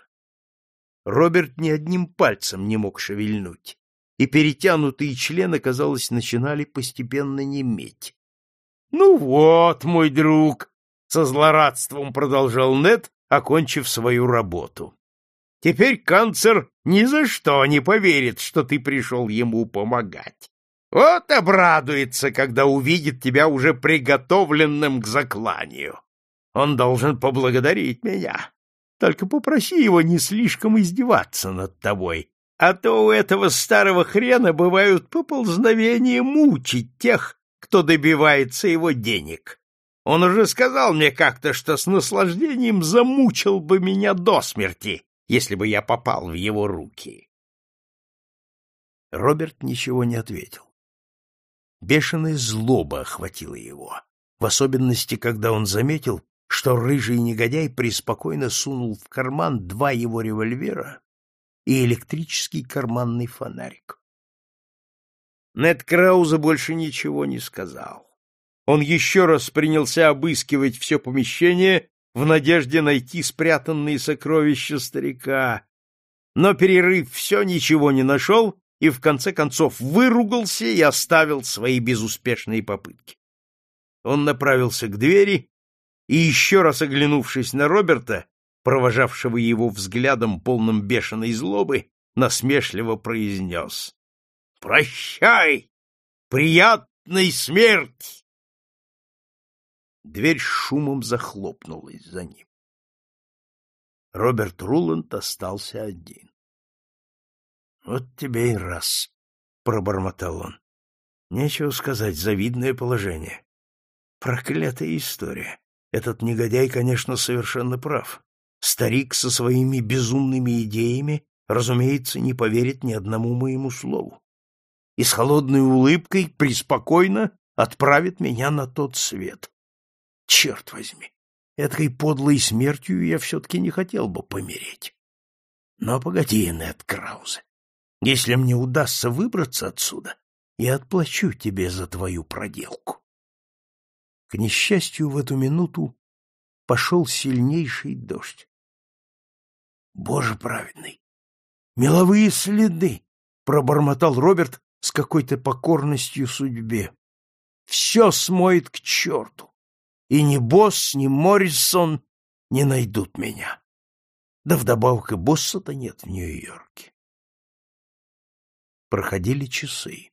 Роберт ни одним пальцем не мог шевельнуть, и перетянутые члены, казалось, начинали постепенно неметь. — Ну вот, мой друг, — со злорадством продолжал Нед, окончив свою работу. — Теперь канцер ни за что не поверит, что ты пришел ему помогать. Вот обрадуется, когда увидит тебя уже приготовленным к закланию. Он должен поблагодарить меня. Только попроси его не слишком издеваться над тобой, а то у этого старого хрена бывают поползновения мучить тех, кто добивается его денег. Он уже сказал мне как-то, что с наслаждением замучил бы меня до смерти, если бы я попал в его руки. Роберт ничего не ответил. Бешеная злоба охватила его, в особенности, когда он заметил, что рыжий негодяй преспокойно сунул в карман два его револьвера и электрический карманный фонарик. Нед Крауза больше ничего не сказал. Он еще раз принялся обыскивать все помещение в надежде найти спрятанные сокровища старика, но, перерыв все, ничего не нашел и, в конце концов, выругался и оставил свои безуспешные попытки. Он направился к двери и, еще раз оглянувшись на Роберта, провожавшего его взглядом полным бешеной злобы, насмешливо произнес «Прощай! Приятной смерти!» Дверь шумом захлопнулась за ним. Роберт Руланд остался один. — Вот тебе и раз, — пробормотал он. — Нечего сказать, завидное положение. Проклятая история. Этот негодяй, конечно, совершенно прав. Старик со своими безумными идеями, разумеется, не поверит ни одному моему слову. И с холодной улыбкой преспокойно отправит меня на тот свет. Черт возьми, этой подлой смертью я все-таки не хотел бы помереть. Но погоди, Нед Краузе, если мне удастся выбраться отсюда, я отплачу тебе за твою проделку. К несчастью, в эту минуту пошел сильнейший дождь. Боже праведный! Меловые следы! Пробормотал Роберт с какой-то покорностью судьбе. Все смоет к черту! и ни Босс, ни Моррисон не найдут меня. Да вдобавок и Босса-то нет в Нью-Йорке. Проходили часы.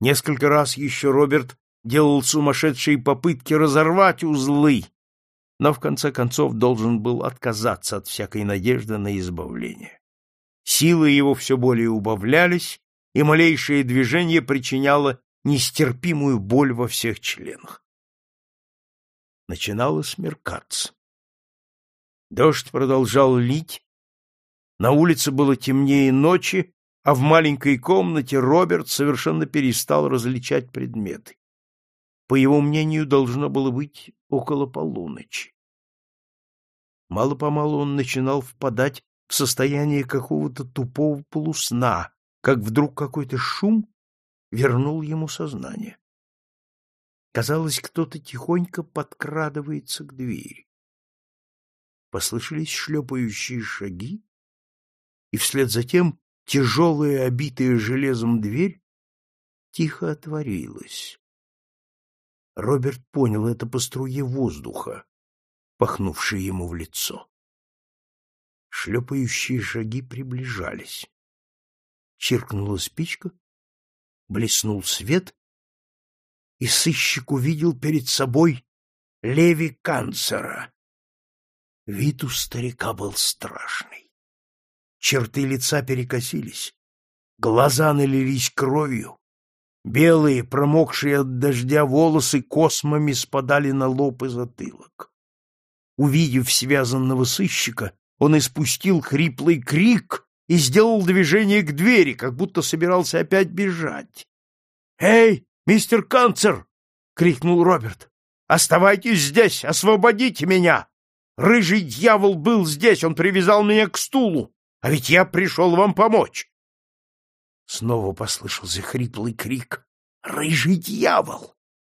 Несколько раз еще Роберт делал сумасшедшие попытки разорвать узлы, но в конце концов должен был отказаться от всякой надежды на избавление. Силы его все более убавлялись, и малейшее движение причиняло нестерпимую боль во всех членах. Начинало смеркаться. Дождь продолжал лить, на улице было темнее ночи, а в маленькой комнате Роберт совершенно перестал различать предметы. По его мнению, должно было быть около полуночи. Мало-помалу он начинал впадать в состояние какого-то тупого полусна, как вдруг какой-то шум вернул ему сознание. Казалось, кто-то тихонько подкрадывается к двери. Послышались шлепающие шаги, и вслед за тем тяжелая, обитая железом дверь тихо отворилась. Роберт понял это по струе воздуха, пахнувшей ему в лицо. Шлепающие шаги приближались. Чиркнула спичка, блеснул свет, и сыщик увидел перед собой Леви Канцера. Вид у старика был страшный. Черты лица перекосились, глаза налились кровью, белые, промокшие от дождя волосы космами спадали на лоб и затылок. Увидев связанного сыщика, он испустил хриплый крик и сделал движение к двери, как будто собирался опять бежать. «Эй, мистер Канцер!» — крикнул Роберт. «Оставайтесь здесь! Освободите меня! Рыжий дьявол был здесь, он привязал меня к стулу, а ведь я пришел вам помочь!» Снова послышался хриплый крик. «Рыжий дьявол!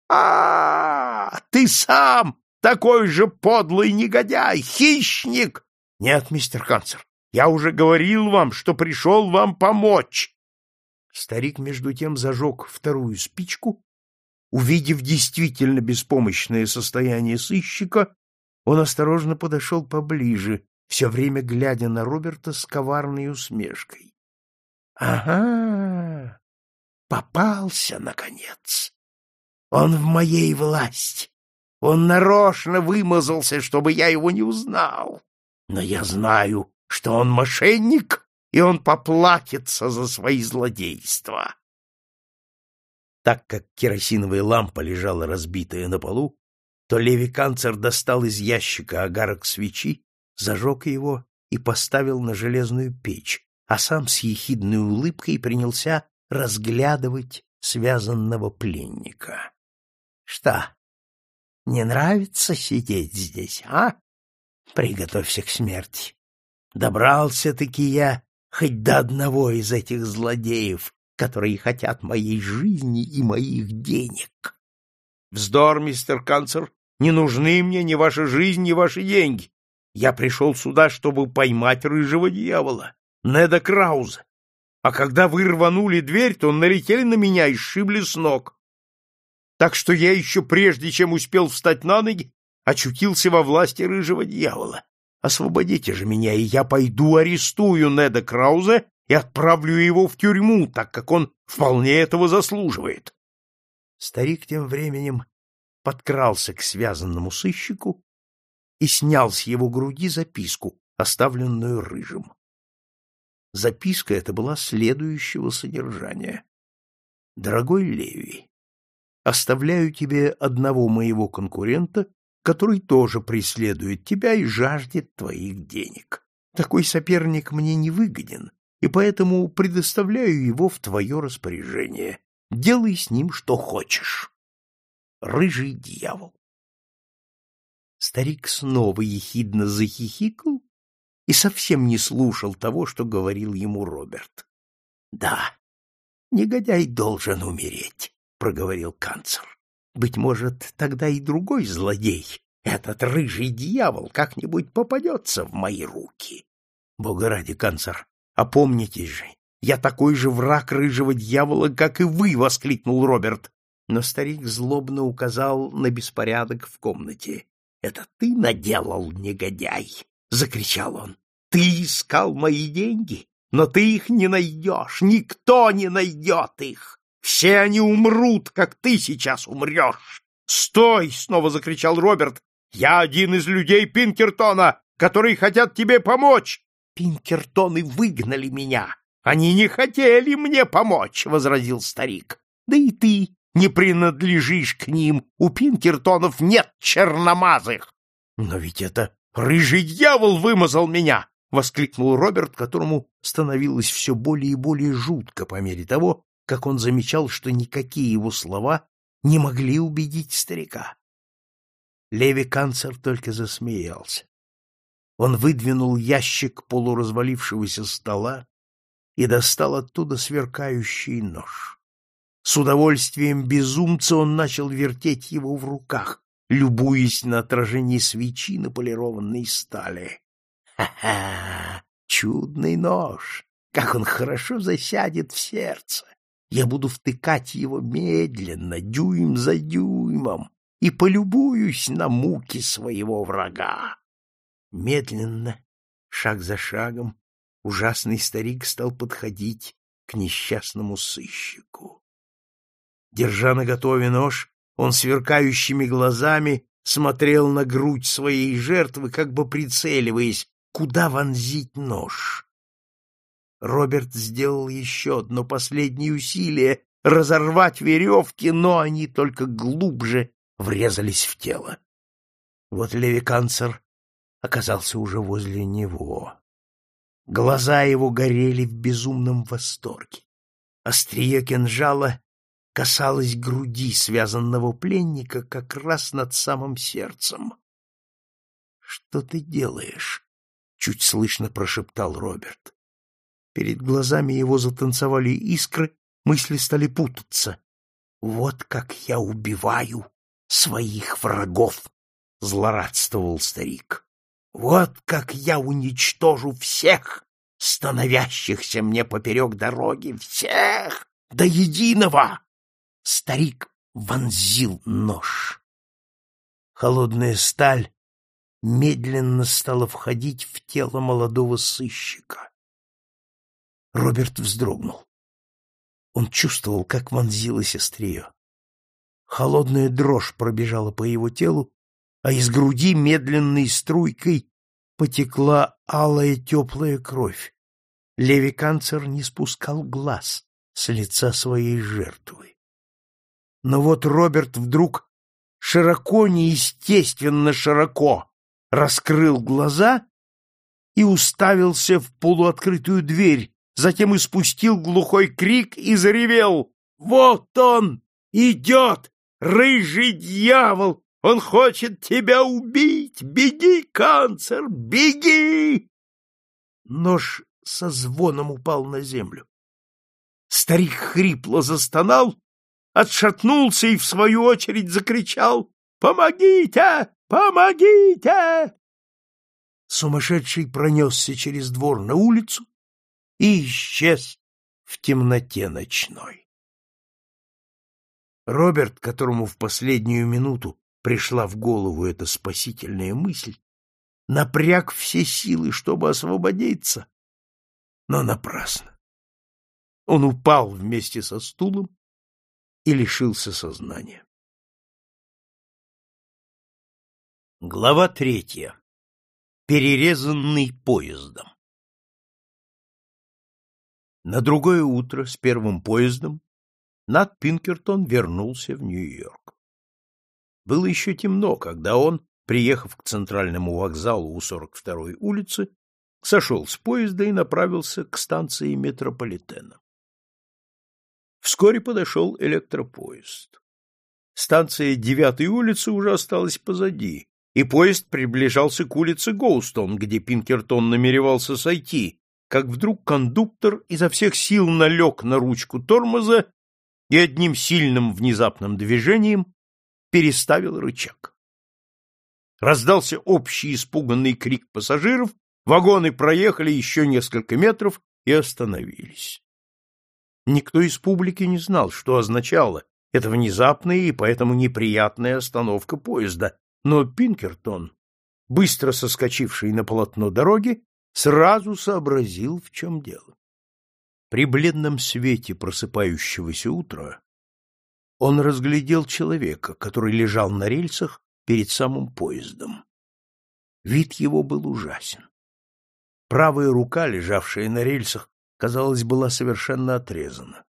а, -а, -а Ты сам такой же подлый негодяй, хищник!» «Нет, мистер Канцер, я уже говорил вам, что пришел вам помочь!» Старик, между тем, зажег вторую спичку. Увидев действительно беспомощное состояние сыщика, он осторожно подошел поближе, все время глядя на Роберта с коварной усмешкой. — Ага, попался, наконец. Он в моей власти. Он нарочно вымазался, чтобы я его не узнал. Но я знаю, что он мошенник, и он поплатится за свои злодейства. Так как керосиновая лампа лежала разбитая на полу, то Леви Канцер достал из ящика огарок свечи, зажег его и поставил на железную печь, а сам с ехидной улыбкой принялся разглядывать связанного пленника. — Что, не нравится сидеть здесь, а? Приготовься к смерти. Добрался-таки я хоть до одного из этих злодеев, которые хотят моей жизни и моих денег. Вздор, мистер Канцер, не нужны мне ни ваша жизнь, ни ваши деньги. Я пришел сюда, чтобы поймать рыжего дьявола, Неда Крауза. А когда вы рванули дверь, то налетели на меня и сшибли с ног. Так что я еще прежде, чем успел встать на ноги, очутился во власти рыжего дьявола. Освободите же меня, и я пойду арестую Неда Краузе и отправлю его в тюрьму, так как он вполне этого заслуживает. Старик тем временем подкрался к связанному сыщику и снял с его груди записку, оставленную рыжим. Записка эта была следующего содержания. «Дорогой Леви, оставляю тебе одного моего конкурента, который тоже преследует тебя и жаждет твоих денег. Такой соперник мне не выгоден, и поэтому предоставляю его в твое распоряжение. Делай с ним что хочешь. Рыжий дьявол. Старик снова ехидно захихикал и совсем не слушал того, что говорил ему Роберт. — Да, негодяй должен умереть, — проговорил канцлер. — Быть может, тогда и другой злодей, этот рыжий дьявол, как-нибудь попадется в мои руки. Бога ради, канцлер, опомнитесь же, я такой же враг рыжего дьявола, как и вы, — воскликнул Роберт. Но старик злобно указал на беспорядок в комнате. — Это ты наделал, негодяй! — закричал он. — Ты искал мои деньги, но ты их не найдешь, никто не найдет их. Все они умрут, как ты сейчас умрешь. — Стой! — снова закричал Роберт. — Я один из людей Пинкертона, которые хотят тебе помочь. — Пинкертоны выгнали меня. Они не хотели мне помочь, — возразил старик. — Да и ты не принадлежишь к ним. У Пинкертонов нет черномазых. — Но ведь это рыжий дьявол вымазал меня! — воскликнул Роберт, которому становилось все более и более жутко по мере того, как он замечал, что никакие его слова не могли убедить старика. Леви Канцер только засмеялся. Он выдвинул ящик полуразвалившегося стола и достал оттуда сверкающий нож. С удовольствием безумца он начал вертеть его в руках, любуясь на отражение свечи на полированной стали. Ха-ха! Чудный нож! Как он хорошо засядет в сердце! Я буду втыкать его медленно, дюйм за дюймом, и полюбуюсь на муки своего врага. Медленно, шаг за шагом, ужасный старик стал подходить к несчастному сыщику. Держа наготове нож, он сверкающими глазами смотрел на грудь своей жертвы, как бы прицеливаясь, куда вонзить нож. Роберт сделал еще одно последнее усилие разорвать веревки, но они только глубже врезались в тело. Вот Леви Канцер оказался уже возле него. Глаза его горели в безумном восторге. Острие кинжала касалось груди связанного пленника как раз над самым сердцем. — Что ты делаешь? — чуть слышно прошептал Роберт. Перед глазами его затанцевали искры, мысли стали путаться. «Вот как я убиваю своих врагов!» — злорадствовал старик. «Вот как я уничтожу всех, становящихся мне поперек дороги, всех до единого!» Старик вонзил нож. Холодная сталь медленно стала входить в тело молодого сыщика. Роберт вздрогнул. Он чувствовал, как вонзилось острие. Холодная дрожь пробежала по его телу, а из груди медленной струйкой потекла алая теплая кровь. Леви Канцер не спускал глаз с лица своей жертвы. Но вот Роберт вдруг широко, неестественно широко раскрыл глаза и уставился в полуоткрытую дверь, затем испустил глухой крик и заревел. «Вот он! Идет! Рыжий дьявол! Он хочет тебя убить! Беги, канцер, беги!» Нож со звоном упал на землю. Старик хрипло застонал, отшатнулся и в свою очередь закричал «Помогите! Помогите!» Сумасшедший пронесся через двор на улицу, и исчез в темноте ночной. Роберт, которому в последнюю минуту пришла в голову эта спасительная мысль, напряг все силы, чтобы освободиться, но напрасно. Он упал вместе со стулом и лишился сознания. Глава третья. Перерезанный поездом. На другое утро с первым поездом Нат Пинкертон вернулся в Нью-Йорк. Было еще темно, когда он, приехав к центральному вокзалу у 42-й улицы, сошел с поезда и направился к станции метрополитена. Вскоре подошел электропоезд. Станция 9-й улицы уже осталась позади, и поезд приближался к улице Гоустон, где Пинкертон намеревался сойти, как вдруг кондуктор изо всех сил налег на ручку тормоза и одним сильным внезапным движением переставил рычаг. Раздался общий испуганный крик пассажиров, вагоны проехали еще несколько метров и остановились. Никто из публики не знал, что означало Это внезапная и поэтому неприятная остановка поезда, но Пинкертон, быстро соскочивший на полотно дороги, сразу сообразил, в чем дело. При бледном свете просыпающегося утра он разглядел человека, который лежал на рельсах перед самым поездом. Вид его был ужасен. Правая рука, лежавшая на рельсах, казалось, была совершенно отрезана.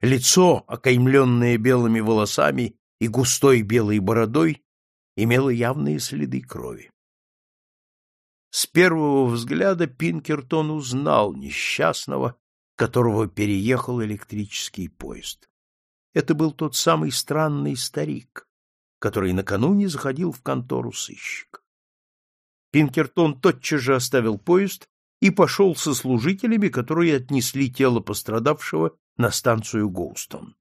Лицо, окаймленное белыми волосами и густой белой бородой, имело явные следы крови. С первого взгляда Пинкертон узнал несчастного, которого переехал электрический поезд. Это был тот самый странный старик, который накануне заходил в контору сыщик. Пинкертон тотчас же оставил поезд и пошел со служителями, которые отнесли тело пострадавшего на станцию Гоустон.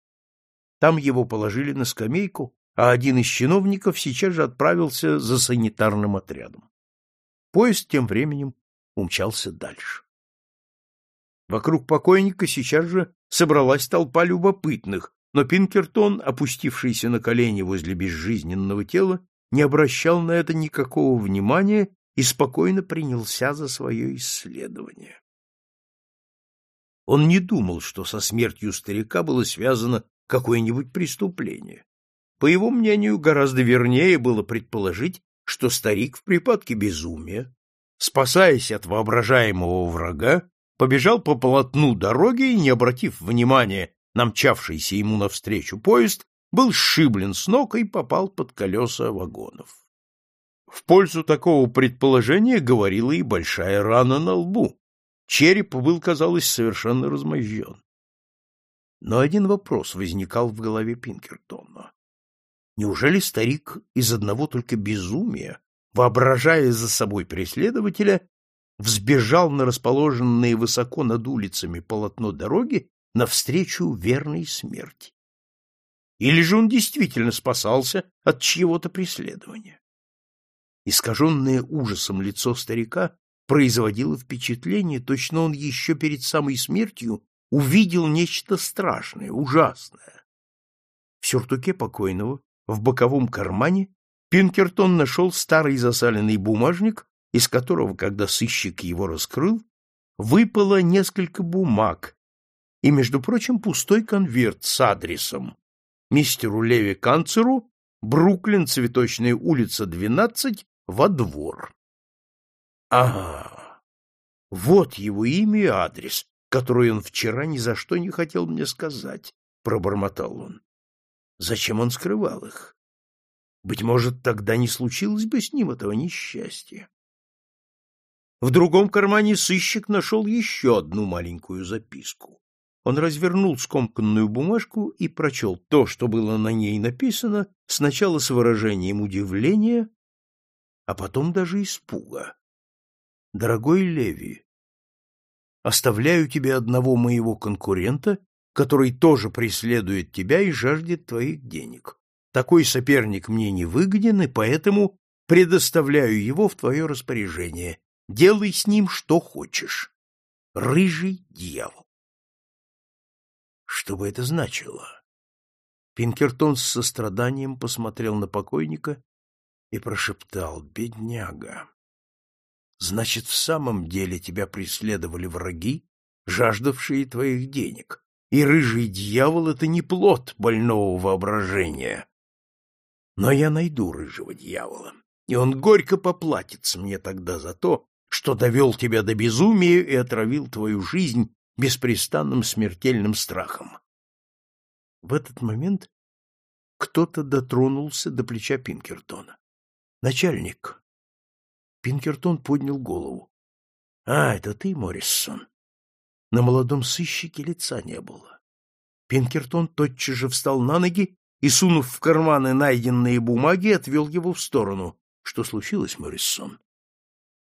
Там его положили на скамейку, а один из чиновников сейчас же отправился за санитарным отрядом. Поезд тем временем умчался дальше. Вокруг покойника сейчас же собралась толпа любопытных, но Пинкертон, опустившийся на колени возле безжизненного тела, не обращал на это никакого внимания и спокойно принялся за свое исследование. Он не думал, что со смертью старика было связано какое-нибудь преступление. По его мнению, гораздо вернее было предположить, что старик в припадке безумия, спасаясь от воображаемого врага, побежал по полотну дороги и, не обратив внимания на мчавшийся ему навстречу поезд, был сшиблен с ног и попал под колеса вагонов. В пользу такого предположения говорила и большая рана на лбу. Череп был, казалось, совершенно размозжен. Но один вопрос возникал в голове Пинкертона. Неужели старик из одного только безумия, воображая за собой преследователя, взбежал на расположенное высоко над улицами полотно дороги навстречу верной смерти? Или же он действительно спасался от чьего-то преследования? Искаженное ужасом лицо старика производило впечатление, точно он еще перед самой смертью увидел нечто страшное, ужасное. В сюртуке покойного, в боковом кармане, Пинкертон нашел старый засаленный бумажник, из которого, когда сыщик его раскрыл, выпало несколько бумаг и, между прочим, пустой конверт с адресом мистеру Леви Канцеру, Бруклин, Цветочная улица, 12, во двор. Ага, вот его имя и адрес, который он вчера ни за что не хотел мне сказать, — пробормотал он. Зачем он скрывал их? Быть может, тогда не случилось бы с ним этого несчастья. В другом кармане сыщик нашел еще одну маленькую записку. Он развернул скомканную бумажку и прочел то, что было на ней написано, сначала с выражением удивления, а потом даже испуга. «Дорогой Леви, оставляю тебе одного моего конкурента, который тоже преследует тебя и жаждет твоих денег. Такой соперник мне не выгоден, и поэтому предоставляю его в твое распоряжение. Делай с ним что хочешь. Рыжий дьявол. Что бы это значило? Пинкертон с состраданием посмотрел на покойника и прошептал «Бедняга». Значит, в самом деле тебя преследовали враги, жаждавшие твоих денег, и рыжий дьявол — это не плод больного воображения. Но я найду рыжего дьявола, и он горько поплатится мне тогда за то, что довел тебя до безумия и отравил твою жизнь беспрестанным смертельным страхом. В этот момент кто-то дотронулся до плеча Пинкертона. Начальник. Пинкертон поднял голову. А, это ты, Моррисон. На молодом сыщике лица не было. Пинкертон тотчас же встал на ноги и, сунув в карманы найденные бумаги, отвел его в сторону. Что случилось, Моррисон?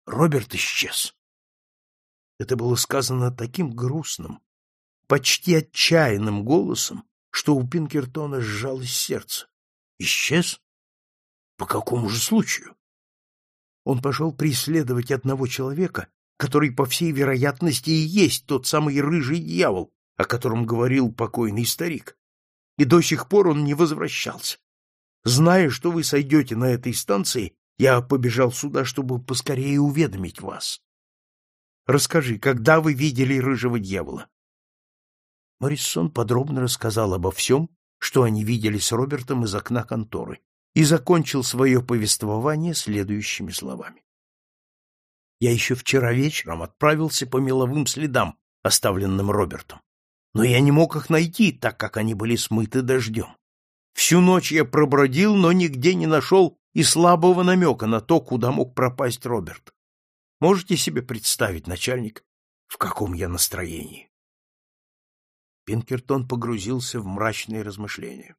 Роберт исчез. Это было сказано таким грустным, почти отчаянным голосом, что у Пинкертона сжалось сердце. Исчез? По какому же случаю? Он пошел преследовать одного человека, который, по всей вероятности, и есть тот самый рыжий дьявол, о котором говорил покойный старик. и до сих пор он не возвращался. Зная, что вы сойдете на этой станции, я побежал сюда, чтобы поскорее уведомить вас. Расскажи, когда вы видели рыжего дьявола? Моррисон подробно рассказал обо всем, что они видели с Робертом из окна конторы, и закончил свое повествование следующими словами. Я еще вчера вечером отправился по меловым следам, оставленным Робертом, но я не мог их найти, так как они были смыты дождем. Всю ночь я пробродил, но нигде не нашел и слабого намека на то, куда мог пропасть Роберт. Можете себе представить, начальник, в каком я настроении? Пинкертон погрузился в мрачные размышления.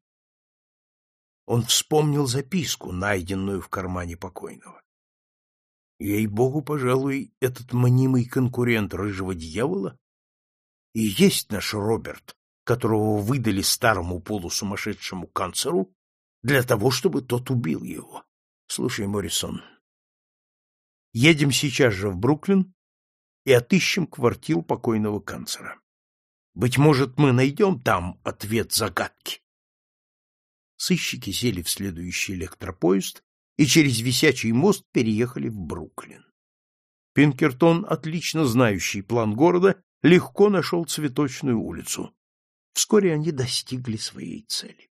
Он вспомнил записку, найденную в кармане покойного. Ей-богу, пожалуй, этот мнимый конкурент рыжего дьявола и есть наш Роберт, которого выдали старому полусумасшедшему канцеру для того, чтобы тот убил его. Слушай, Моррисон, едем сейчас же в Бруклин и отыщем квартиру покойного канцера. Быть может, мы найдем там ответ загадки. Сыщики сели в следующий электропоезд и через висячий мост переехали в Бруклин. Пинкертон, отлично знающий план города, легко нашел цветочную улицу. Вскоре они достигли своей цели.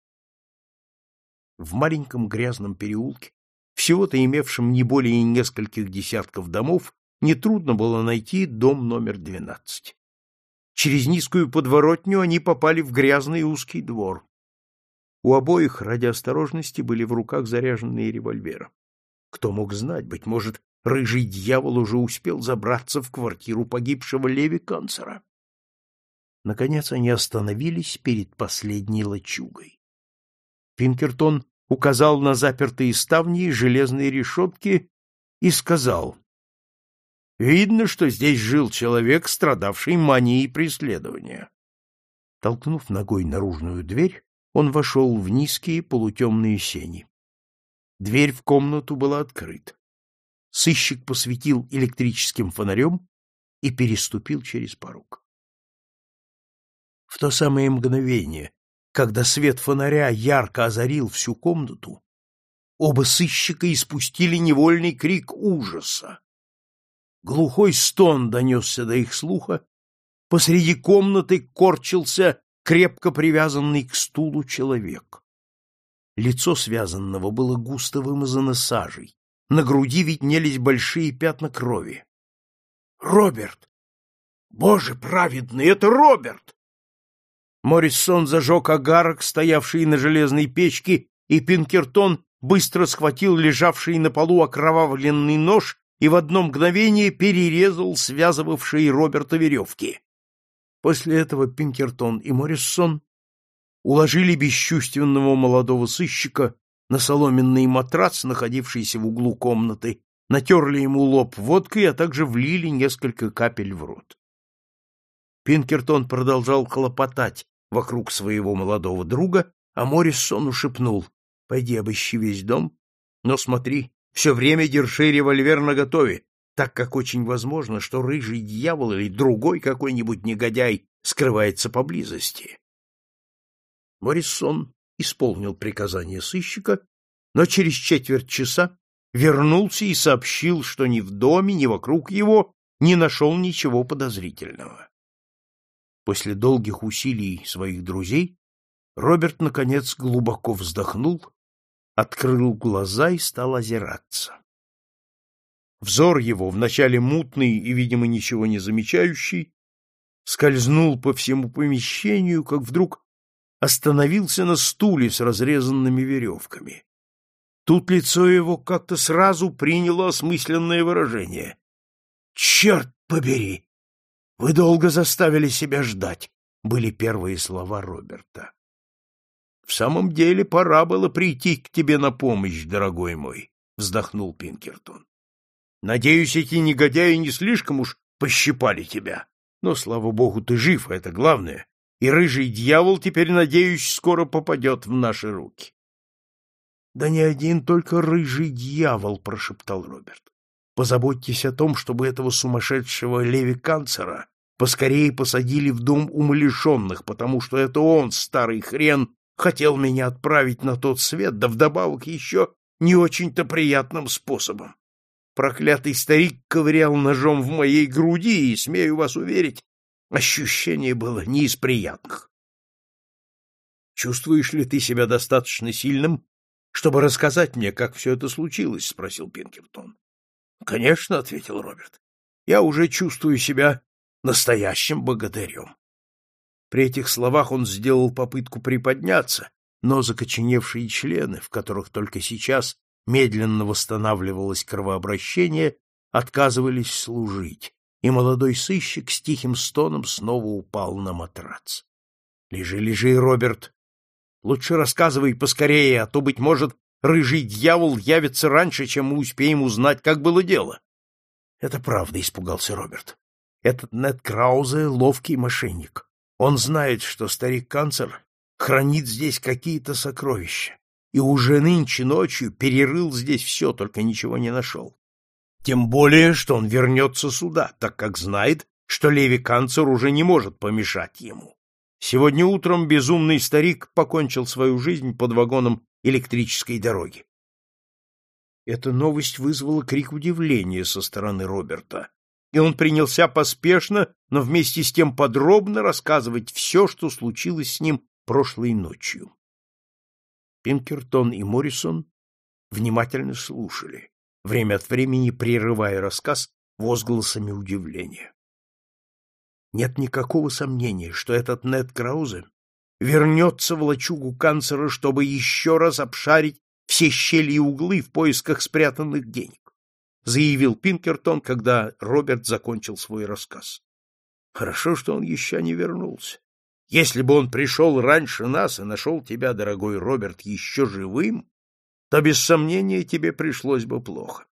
В маленьком грязном переулке, всего-то имевшем не более нескольких десятков домов, нетрудно было найти дом номер двенадцать. Через низкую подворотню они попали в грязный узкий двор. У обоих, ради осторожности, были в руках заряженные револьверы. Кто мог знать, быть может, рыжий дьявол уже успел забраться в квартиру погибшего Леви Канцера. Наконец они остановились перед последней лачугой. Пинкертон указал на запертые ставни и железные решетки и сказал, «Видно, что здесь жил человек, страдавший манией преследования». Толкнув ногой наружную дверь, он вошел в низкие полутемные сени. Дверь в комнату была открыта. Сыщик посветил электрическим фонарем и переступил через порог. В то самое мгновение, когда свет фонаря ярко озарил всю комнату, оба сыщика испустили невольный крик ужаса. Глухой стон донесся до их слуха, посреди комнаты корчился крепко привязанный к стулу человек. Лицо связанного было густо вымазано сажей, на груди виднелись большие пятна крови. «Роберт! Боже праведный, это Роберт!» Моррисон зажег огарок, стоявший на железной печке, и Пинкертон быстро схватил лежавший на полу окровавленный нож и в одно мгновение перерезал связывавшие Роберта веревки. После этого Пинкертон и Моррисон уложили бесчувственного молодого сыщика на соломенный матрац, находившийся в углу комнаты, натерли ему лоб водкой, а также влили несколько капель в рот. Пинкертон продолжал хлопотать вокруг своего молодого друга, а Моррисону шепнул, — Пойди обыщи весь дом, но смотри, все время держи револьвер наготове, так как очень возможно, что рыжий дьявол или другой какой-нибудь негодяй скрывается поблизости. Моррисон исполнил приказание сыщика, но через четверть часа вернулся и сообщил, что ни в доме, ни вокруг его не нашел ничего подозрительного. После долгих усилий своих друзей Роберт, наконец, глубоко вздохнул, открыл глаза и стал озираться. Взор его, вначале мутный и, видимо, ничего не замечающий, скользнул по всему помещению, как вдруг остановился на стуле с разрезанными веревками. Тут лицо его как-то сразу приняло осмысленное выражение. «Черт побери! Вы долго заставили себя ждать, были первые слова Роберта. В самом деле пора было прийти к тебе на помощь, дорогой мой, вздохнул Пинкертон. Надеюсь, эти негодяи не слишком уж пощипали тебя. Но, слава богу, ты жив, это главное. И рыжий дьявол теперь, надеюсь, скоро попадет в наши руки. — Да не один только рыжий дьявол, — прошептал Роберт. Позаботьтесь о том, чтобы этого сумасшедшего Леви-канцера поскорее посадили в дом умалишенных, потому что это он, старый хрен, хотел меня отправить на тот свет, да вдобавок еще не очень-то приятным способом. Проклятый старик ковырял ножом в моей груди, и, смею вас уверить, ощущение было не из приятных. — Чувствуешь ли ты себя достаточно сильным, чтобы рассказать мне, как все это случилось? — спросил Пинкертон. — Конечно, — ответил Роберт. — Я уже чувствую себя настоящим богатырем. При этих словах он сделал попытку приподняться, но закоченевшие члены, в которых только сейчас медленно восстанавливалось кровообращение, отказывались служить, и молодой сыщик с тихим стоном снова упал на матрац. — Лежи, лежи, Роберт. Лучше рассказывай поскорее, а то, быть может, рыжий дьявол явится раньше, чем мы успеем узнать, как было дело. — Это правда, — испугался Роберт. — Этот Нед Краузе — ловкий мошенник. Он знает, что старик-канцер хранит здесь какие-то сокровища и уже нынче ночью перерыл здесь все, только ничего не нашел. Тем более, что он вернется сюда, так как знает, что Леви Канцер уже не может помешать ему. Сегодня утром безумный старик покончил свою жизнь под вагоном электрической дороги. Эта новость вызвала крик удивления со стороны Роберта, и он принялся поспешно, но вместе с тем подробно рассказывать все, что случилось с ним прошлой ночью. Пинкертон и Моррисон внимательно слушали, время от времени прерывая рассказ возгласами удивления. Нет никакого сомнения, что этот Нед Краузе вернется в лачугу канцера, чтобы еще раз обшарить все щели и углы в поисках спрятанных денег, заявил Пинкертон, когда Роберт закончил свой рассказ. Хорошо, что он еще не вернулся. Если бы он пришел раньше нас и нашел тебя, дорогой Роберт, еще живым, то, без сомнения, тебе пришлось бы плохо.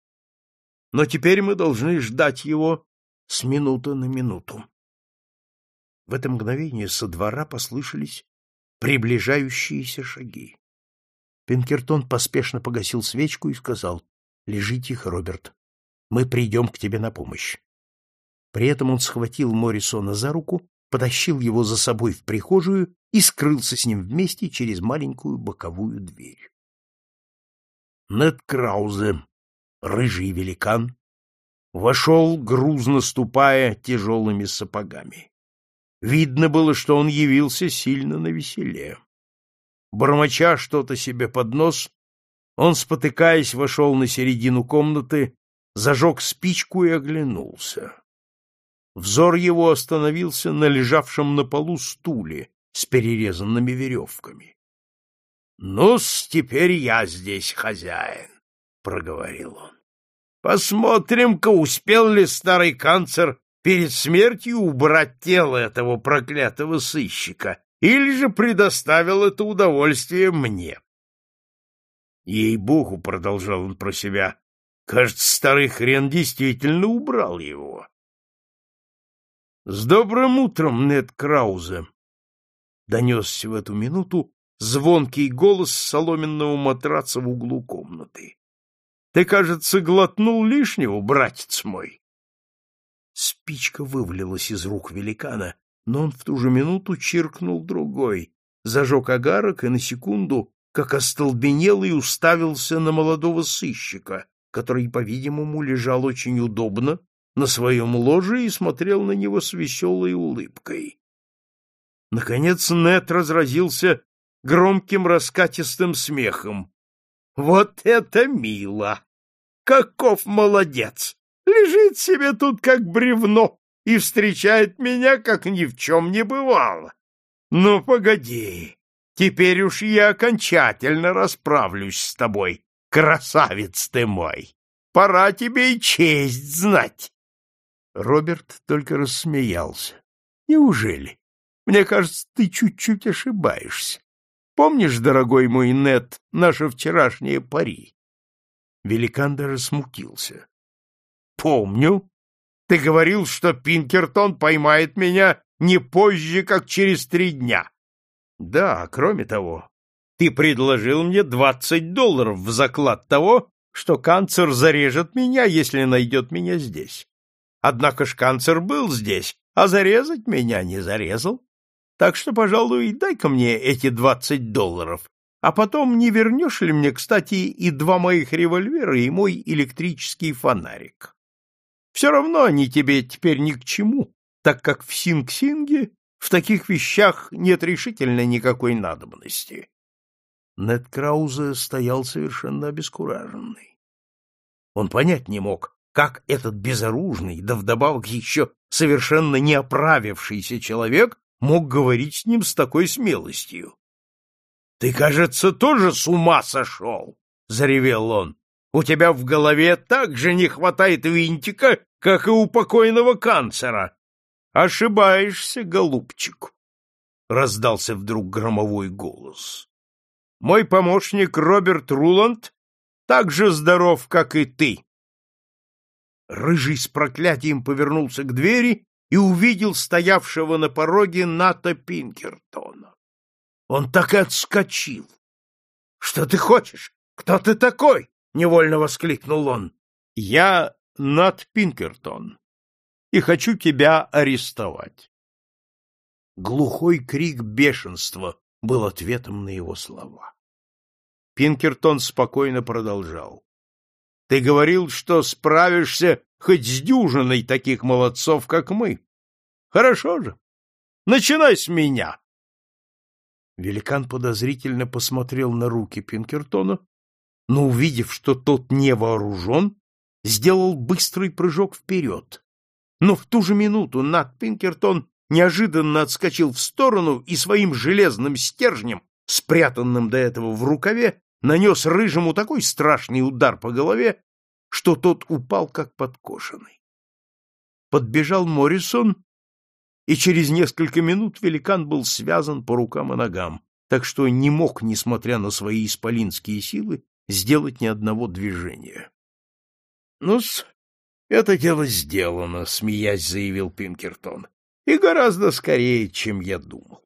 Но теперь мы должны ждать его с минуты на минуту. В это мгновение со двора послышались приближающиеся шаги. Пинкертон поспешно погасил свечку и сказал, — Лежи тихо, Роберт, мы придем к тебе на помощь. При этом он схватил Моррисона за руку потащил его за собой в прихожую и скрылся с ним вместе через маленькую боковую дверь. Нед Краузе, рыжий великан, вошел, грузно ступая тяжелыми сапогами. Видно было, что он явился сильно навеселе. Бормоча что-то себе под нос, он, спотыкаясь, вошел на середину комнаты, зажег спичку и оглянулся. Взор его остановился на лежавшем на полу стуле с перерезанными веревками. — Ну-с, теперь я здесь хозяин, — проговорил он. — Посмотрим-ка, успел ли старый канцер перед смертью убрать тело этого проклятого сыщика, или же предоставил это удовольствие мне. Ей-богу, — продолжал он про себя, — кажется, старый хрен действительно убрал его. — С добрым утром, Нед Краузе! — донесся в эту минуту звонкий голос соломенного матраца в углу комнаты. — Ты, кажется, глотнул лишнего, братец мой. Спичка вывалилась из рук великана, но он в ту же минуту чиркнул другой, зажег огарок и на секунду, как остолбенелый, уставился на молодого сыщика, который, по-видимому, лежал очень удобно на своем ложе и смотрел на него с веселой улыбкой. Наконец Нет разразился громким раскатистым смехом. — Вот это мило! Каков молодец! Лежит себе тут как бревно и встречает меня, как ни в чем не бывало. Ну, погоди, теперь уж я окончательно расправлюсь с тобой, красавец ты мой! Пора тебе и честь знать. Роберт только рассмеялся. Неужели? Мне кажется, ты чуть-чуть ошибаешься. Помнишь, дорогой мой Нет, наше вчерашнее пари? Великан даже смутился. Помню. Ты говорил, что Пинкертон поймает меня не позже, как через три дня. Да, кроме того, ты предложил мне двадцать долларов в заклад того, что канцер зарежет меня, если найдет меня здесь. Однако ж канцер был здесь, а зарезать меня не зарезал. Так что, пожалуй, дай-ка мне эти двадцать долларов, а потом не вернешь ли мне, кстати, и два моих револьвера, и мой электрический фонарик? Все равно они тебе теперь ни к чему, так как в Синг-Синге в таких вещах нет решительно никакой надобности. Нед Краузе стоял совершенно обескураженный. Он понять не мог, как этот безоружный, да вдобавок еще совершенно не оправившийся человек мог говорить с ним с такой смелостью. — Ты, кажется, тоже с ума сошел! — заревел он. — У тебя в голове так же не хватает винтика, как и у покойного канцера. — Ошибаешься, голубчик! — раздался вдруг громовой голос. — Мой помощник Роберт Руланд так же здоров, как и ты. Рыжий с проклятием повернулся к двери и увидел стоявшего на пороге Ната Пинкертона. Он так и отскочил. — Что ты хочешь? Кто ты такой? — невольно воскликнул он. — Я Нат Пинкертон и хочу тебя арестовать. Глухой крик бешенства был ответом на его слова. Пинкертон спокойно продолжал. — Ты говорил, что справишься хоть с дюжиной таких молодцов, как мы. Хорошо же. Начинай с меня. Великан подозрительно посмотрел на руки Пинкертона, но, увидев, что тот не вооружен, сделал быстрый прыжок вперед. Но в ту же минуту Нат Пинкертон неожиданно отскочил в сторону и своим железным стержнем, спрятанным до этого в рукаве, нанес рыжему такой страшный удар по голове, что тот упал как подкошенный. Подбежал Моррисон, и через несколько минут великан был связан по рукам и ногам, так что не мог, несмотря на свои исполинские силы, сделать ни одного движения. — Ну-с, это дело сделано, — смеясь заявил Пинкертон, — и гораздо скорее, чем я думал.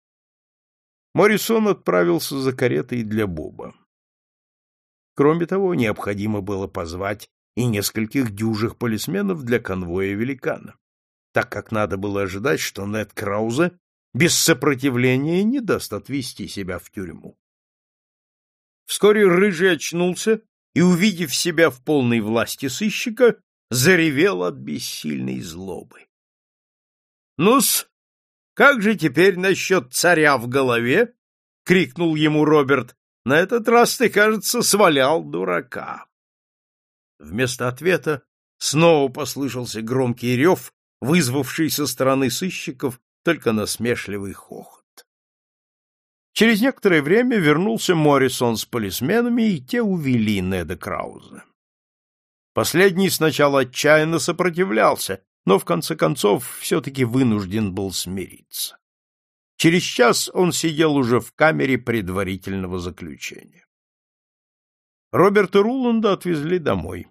Моррисон отправился за каретой для Боба. Кроме того, необходимо было позвать и нескольких дюжих полисменов для конвоя великана, так как надо было ожидать, что Нед Краузе без сопротивления не даст отвести себя в тюрьму. Вскоре Рыжий очнулся и, увидев себя в полной власти сыщика, заревел от бессильной злобы. — Ну-с, как же теперь насчет царя в голове? — крикнул ему Роберт. — На этот раз ты, кажется, свалял дурака. Вместо ответа снова послышался громкий рев, вызвавший со стороны сыщиков только насмешливый хохот. Через некоторое время вернулся Моррисон с полисменами, и те увели Неда Крауза. Последний сначала отчаянно сопротивлялся, но в конце концов все-таки вынужден был смириться. Через час он сидел уже в камере предварительного заключения. Роберта Руланда отвезли домой.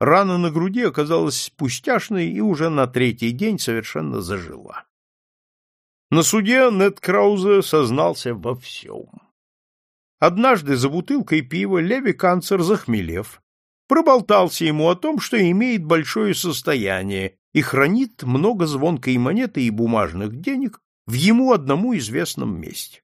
Рана на груди оказалась пустяшной и уже на третий день совершенно зажила. На суде Нед Краузе сознался во всем. Однажды за бутылкой пива Леви Канцер, захмелев, проболтался ему о том, что имеет большое состояние и хранит много звонкой монеты и бумажных денег в ему одному известном месте.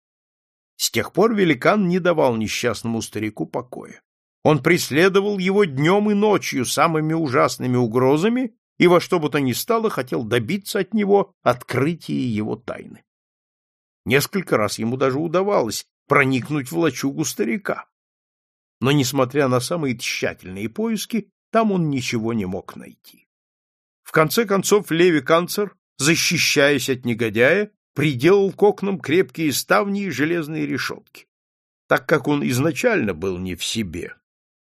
С тех пор великан не давал несчастному старику покоя. Он преследовал его днем и ночью самыми ужасными угрозами и во что бы то ни стало хотел добиться от него открытия его тайны. Несколько раз ему даже удавалось проникнуть в лачугу старика. Но, несмотря на самые тщательные поиски, там он ничего не мог найти. В конце концов Леви Канцер, защищаясь от негодяя, приделал к окнам крепкие ставни и железные решетки. Так как он изначально был не в себе,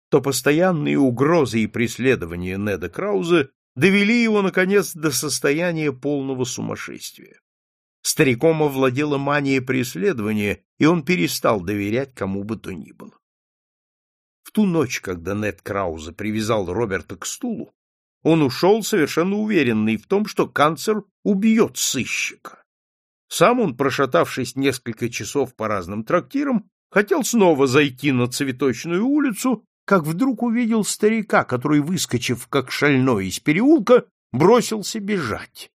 то постоянные угрозы и преследования Неда Крауза довели его, наконец, до состояния полного сумасшествия. Стариком овладела мания преследования, и он перестал доверять кому бы то ни было. В ту ночь, когда Нед Крауза привязал Роберта к стулу, он ушел совершенно уверенный в том, что канцер убьет сыщика. Сам он, прошатавшись несколько часов по разным трактирам, хотел снова зайти на цветочную улицу, как вдруг увидел старика, который, выскочив как шальной из переулка, бросился бежать.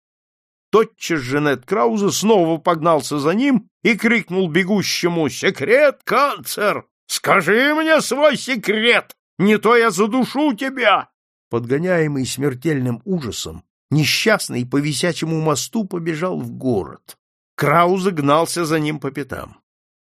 Тотчас же Нед Крауза снова погнался за ним и крикнул бегущему «Секрет, канцер! Скажи мне свой секрет! Не то я задушу тебя!» Подгоняемый смертельным ужасом, несчастный по висячему мосту побежал в город. Крауза гнался за ним по пятам.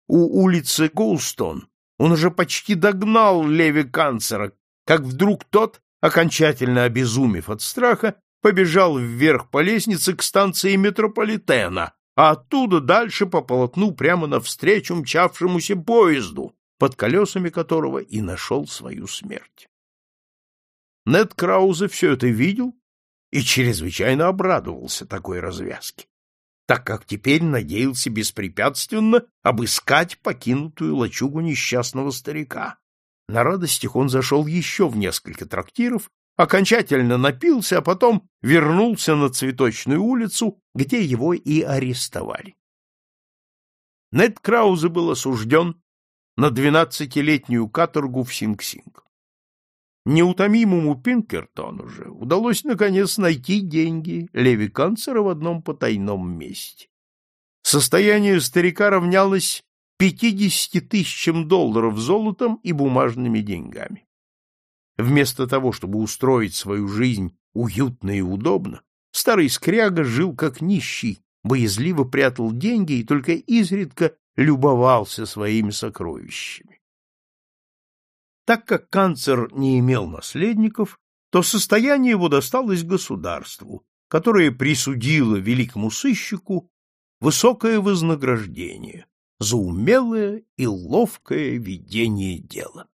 У улицы Голстон он уже почти догнал Леви Канцера, как вдруг тот, окончательно обезумев от страха, побежал вверх по лестнице к станции метрополитена, а оттуда дальше по полотну прямо навстречу мчавшемуся поезду, под колесами которого и нашел свою смерть. Нед Краузе все это видел и чрезвычайно обрадовался такой развязке, так как теперь надеялся беспрепятственно обыскать покинутую лачугу несчастного старика. На радостях он зашел еще в несколько трактиров окончательно напился, а потом вернулся на Цветочную улицу, где его и арестовали. Нед Краузе был осужден на двенадцатилетнюю каторгу в Синг-Синг. Неутомимому Пинкертону же удалось наконец найти деньги Леви Канцера в одном потайном месте. Состояние старика равнялось 50 тысячам долларов золотом и бумажными деньгами. Вместо того, чтобы устроить свою жизнь уютно и удобно, старый скряга жил как нищий, боязливо прятал деньги и только изредка любовался своими сокровищами. Так как канцер не имел наследников, то состояние его досталось государству, которое присудило великому сыщику высокое вознаграждение за умелое и ловкое ведение дела.